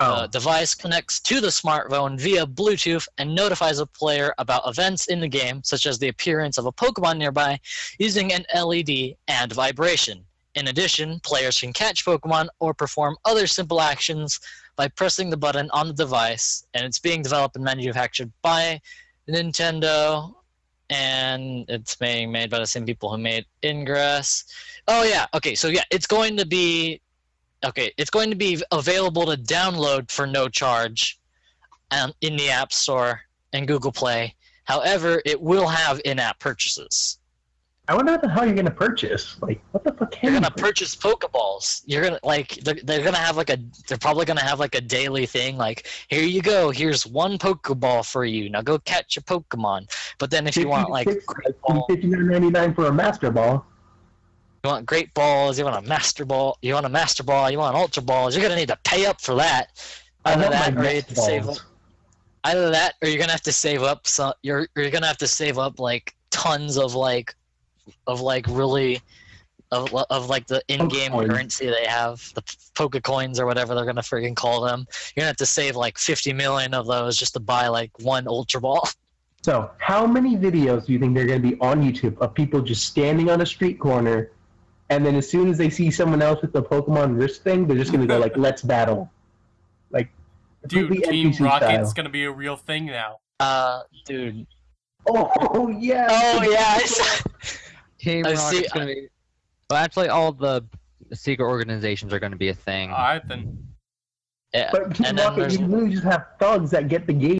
Oh,
The device connects to the smartphone via Bluetooth and notifies a player about events in the game, such as the appearance of a Pokemon nearby, using an LED and vibration. In addition, players can catch Pokemon or perform other simple actions by pressing the button on the device, and it's being developed and manufactured by Nintendo, and it's being made by the same people who made Ingress. Oh yeah, okay, so yeah, it's going to be okay, it's going to be available to download for no charge um, in the App Store and Google Play. However, it will have in-app purchases.
I wonder what the hell you're going to purchase. Like, what the fuck
You're
you
gonna purchase Pokeballs. You're gonna like they're, they're gonna have like a they're probably gonna have like a daily thing. Like here you go, here's one Pokeball for you. Now go catch your Pokemon. But then if you want like
fifty nine ninety nine for a Master Ball.
you want great balls, you want a Master Ball, you want a Master Ball, you want Ultra Balls, you're gonna need to pay up for that.
I
Either
want
that
my
or to save up. Either that, or you're gonna have to save up some you're you're gonna have to save up like tons of like of like really of, of like the in-game
Pokecoins.
currency they have the poke coins or whatever they're gonna freaking call them you're gonna have to save like 50 million of those just to buy like one ultra ball
So, how many videos do you think they're going to be on YouTube of people just standing on a street corner, and then as soon as they see someone else with the Pokemon wrist thing, they're just going to go like, "Let's battle," like
Dude, Team
NPC
Rocket's
style.
gonna be a real thing now.
uh dude
Oh yeah.
oh yeah I saw-
Team
I
Rocket's
see-
gonna be. Well, actually, all the secret organizations are going to be a thing.
Alright then.
yeah
But Team
and then
Rocket,
there's
you literally just have thugs that get the game.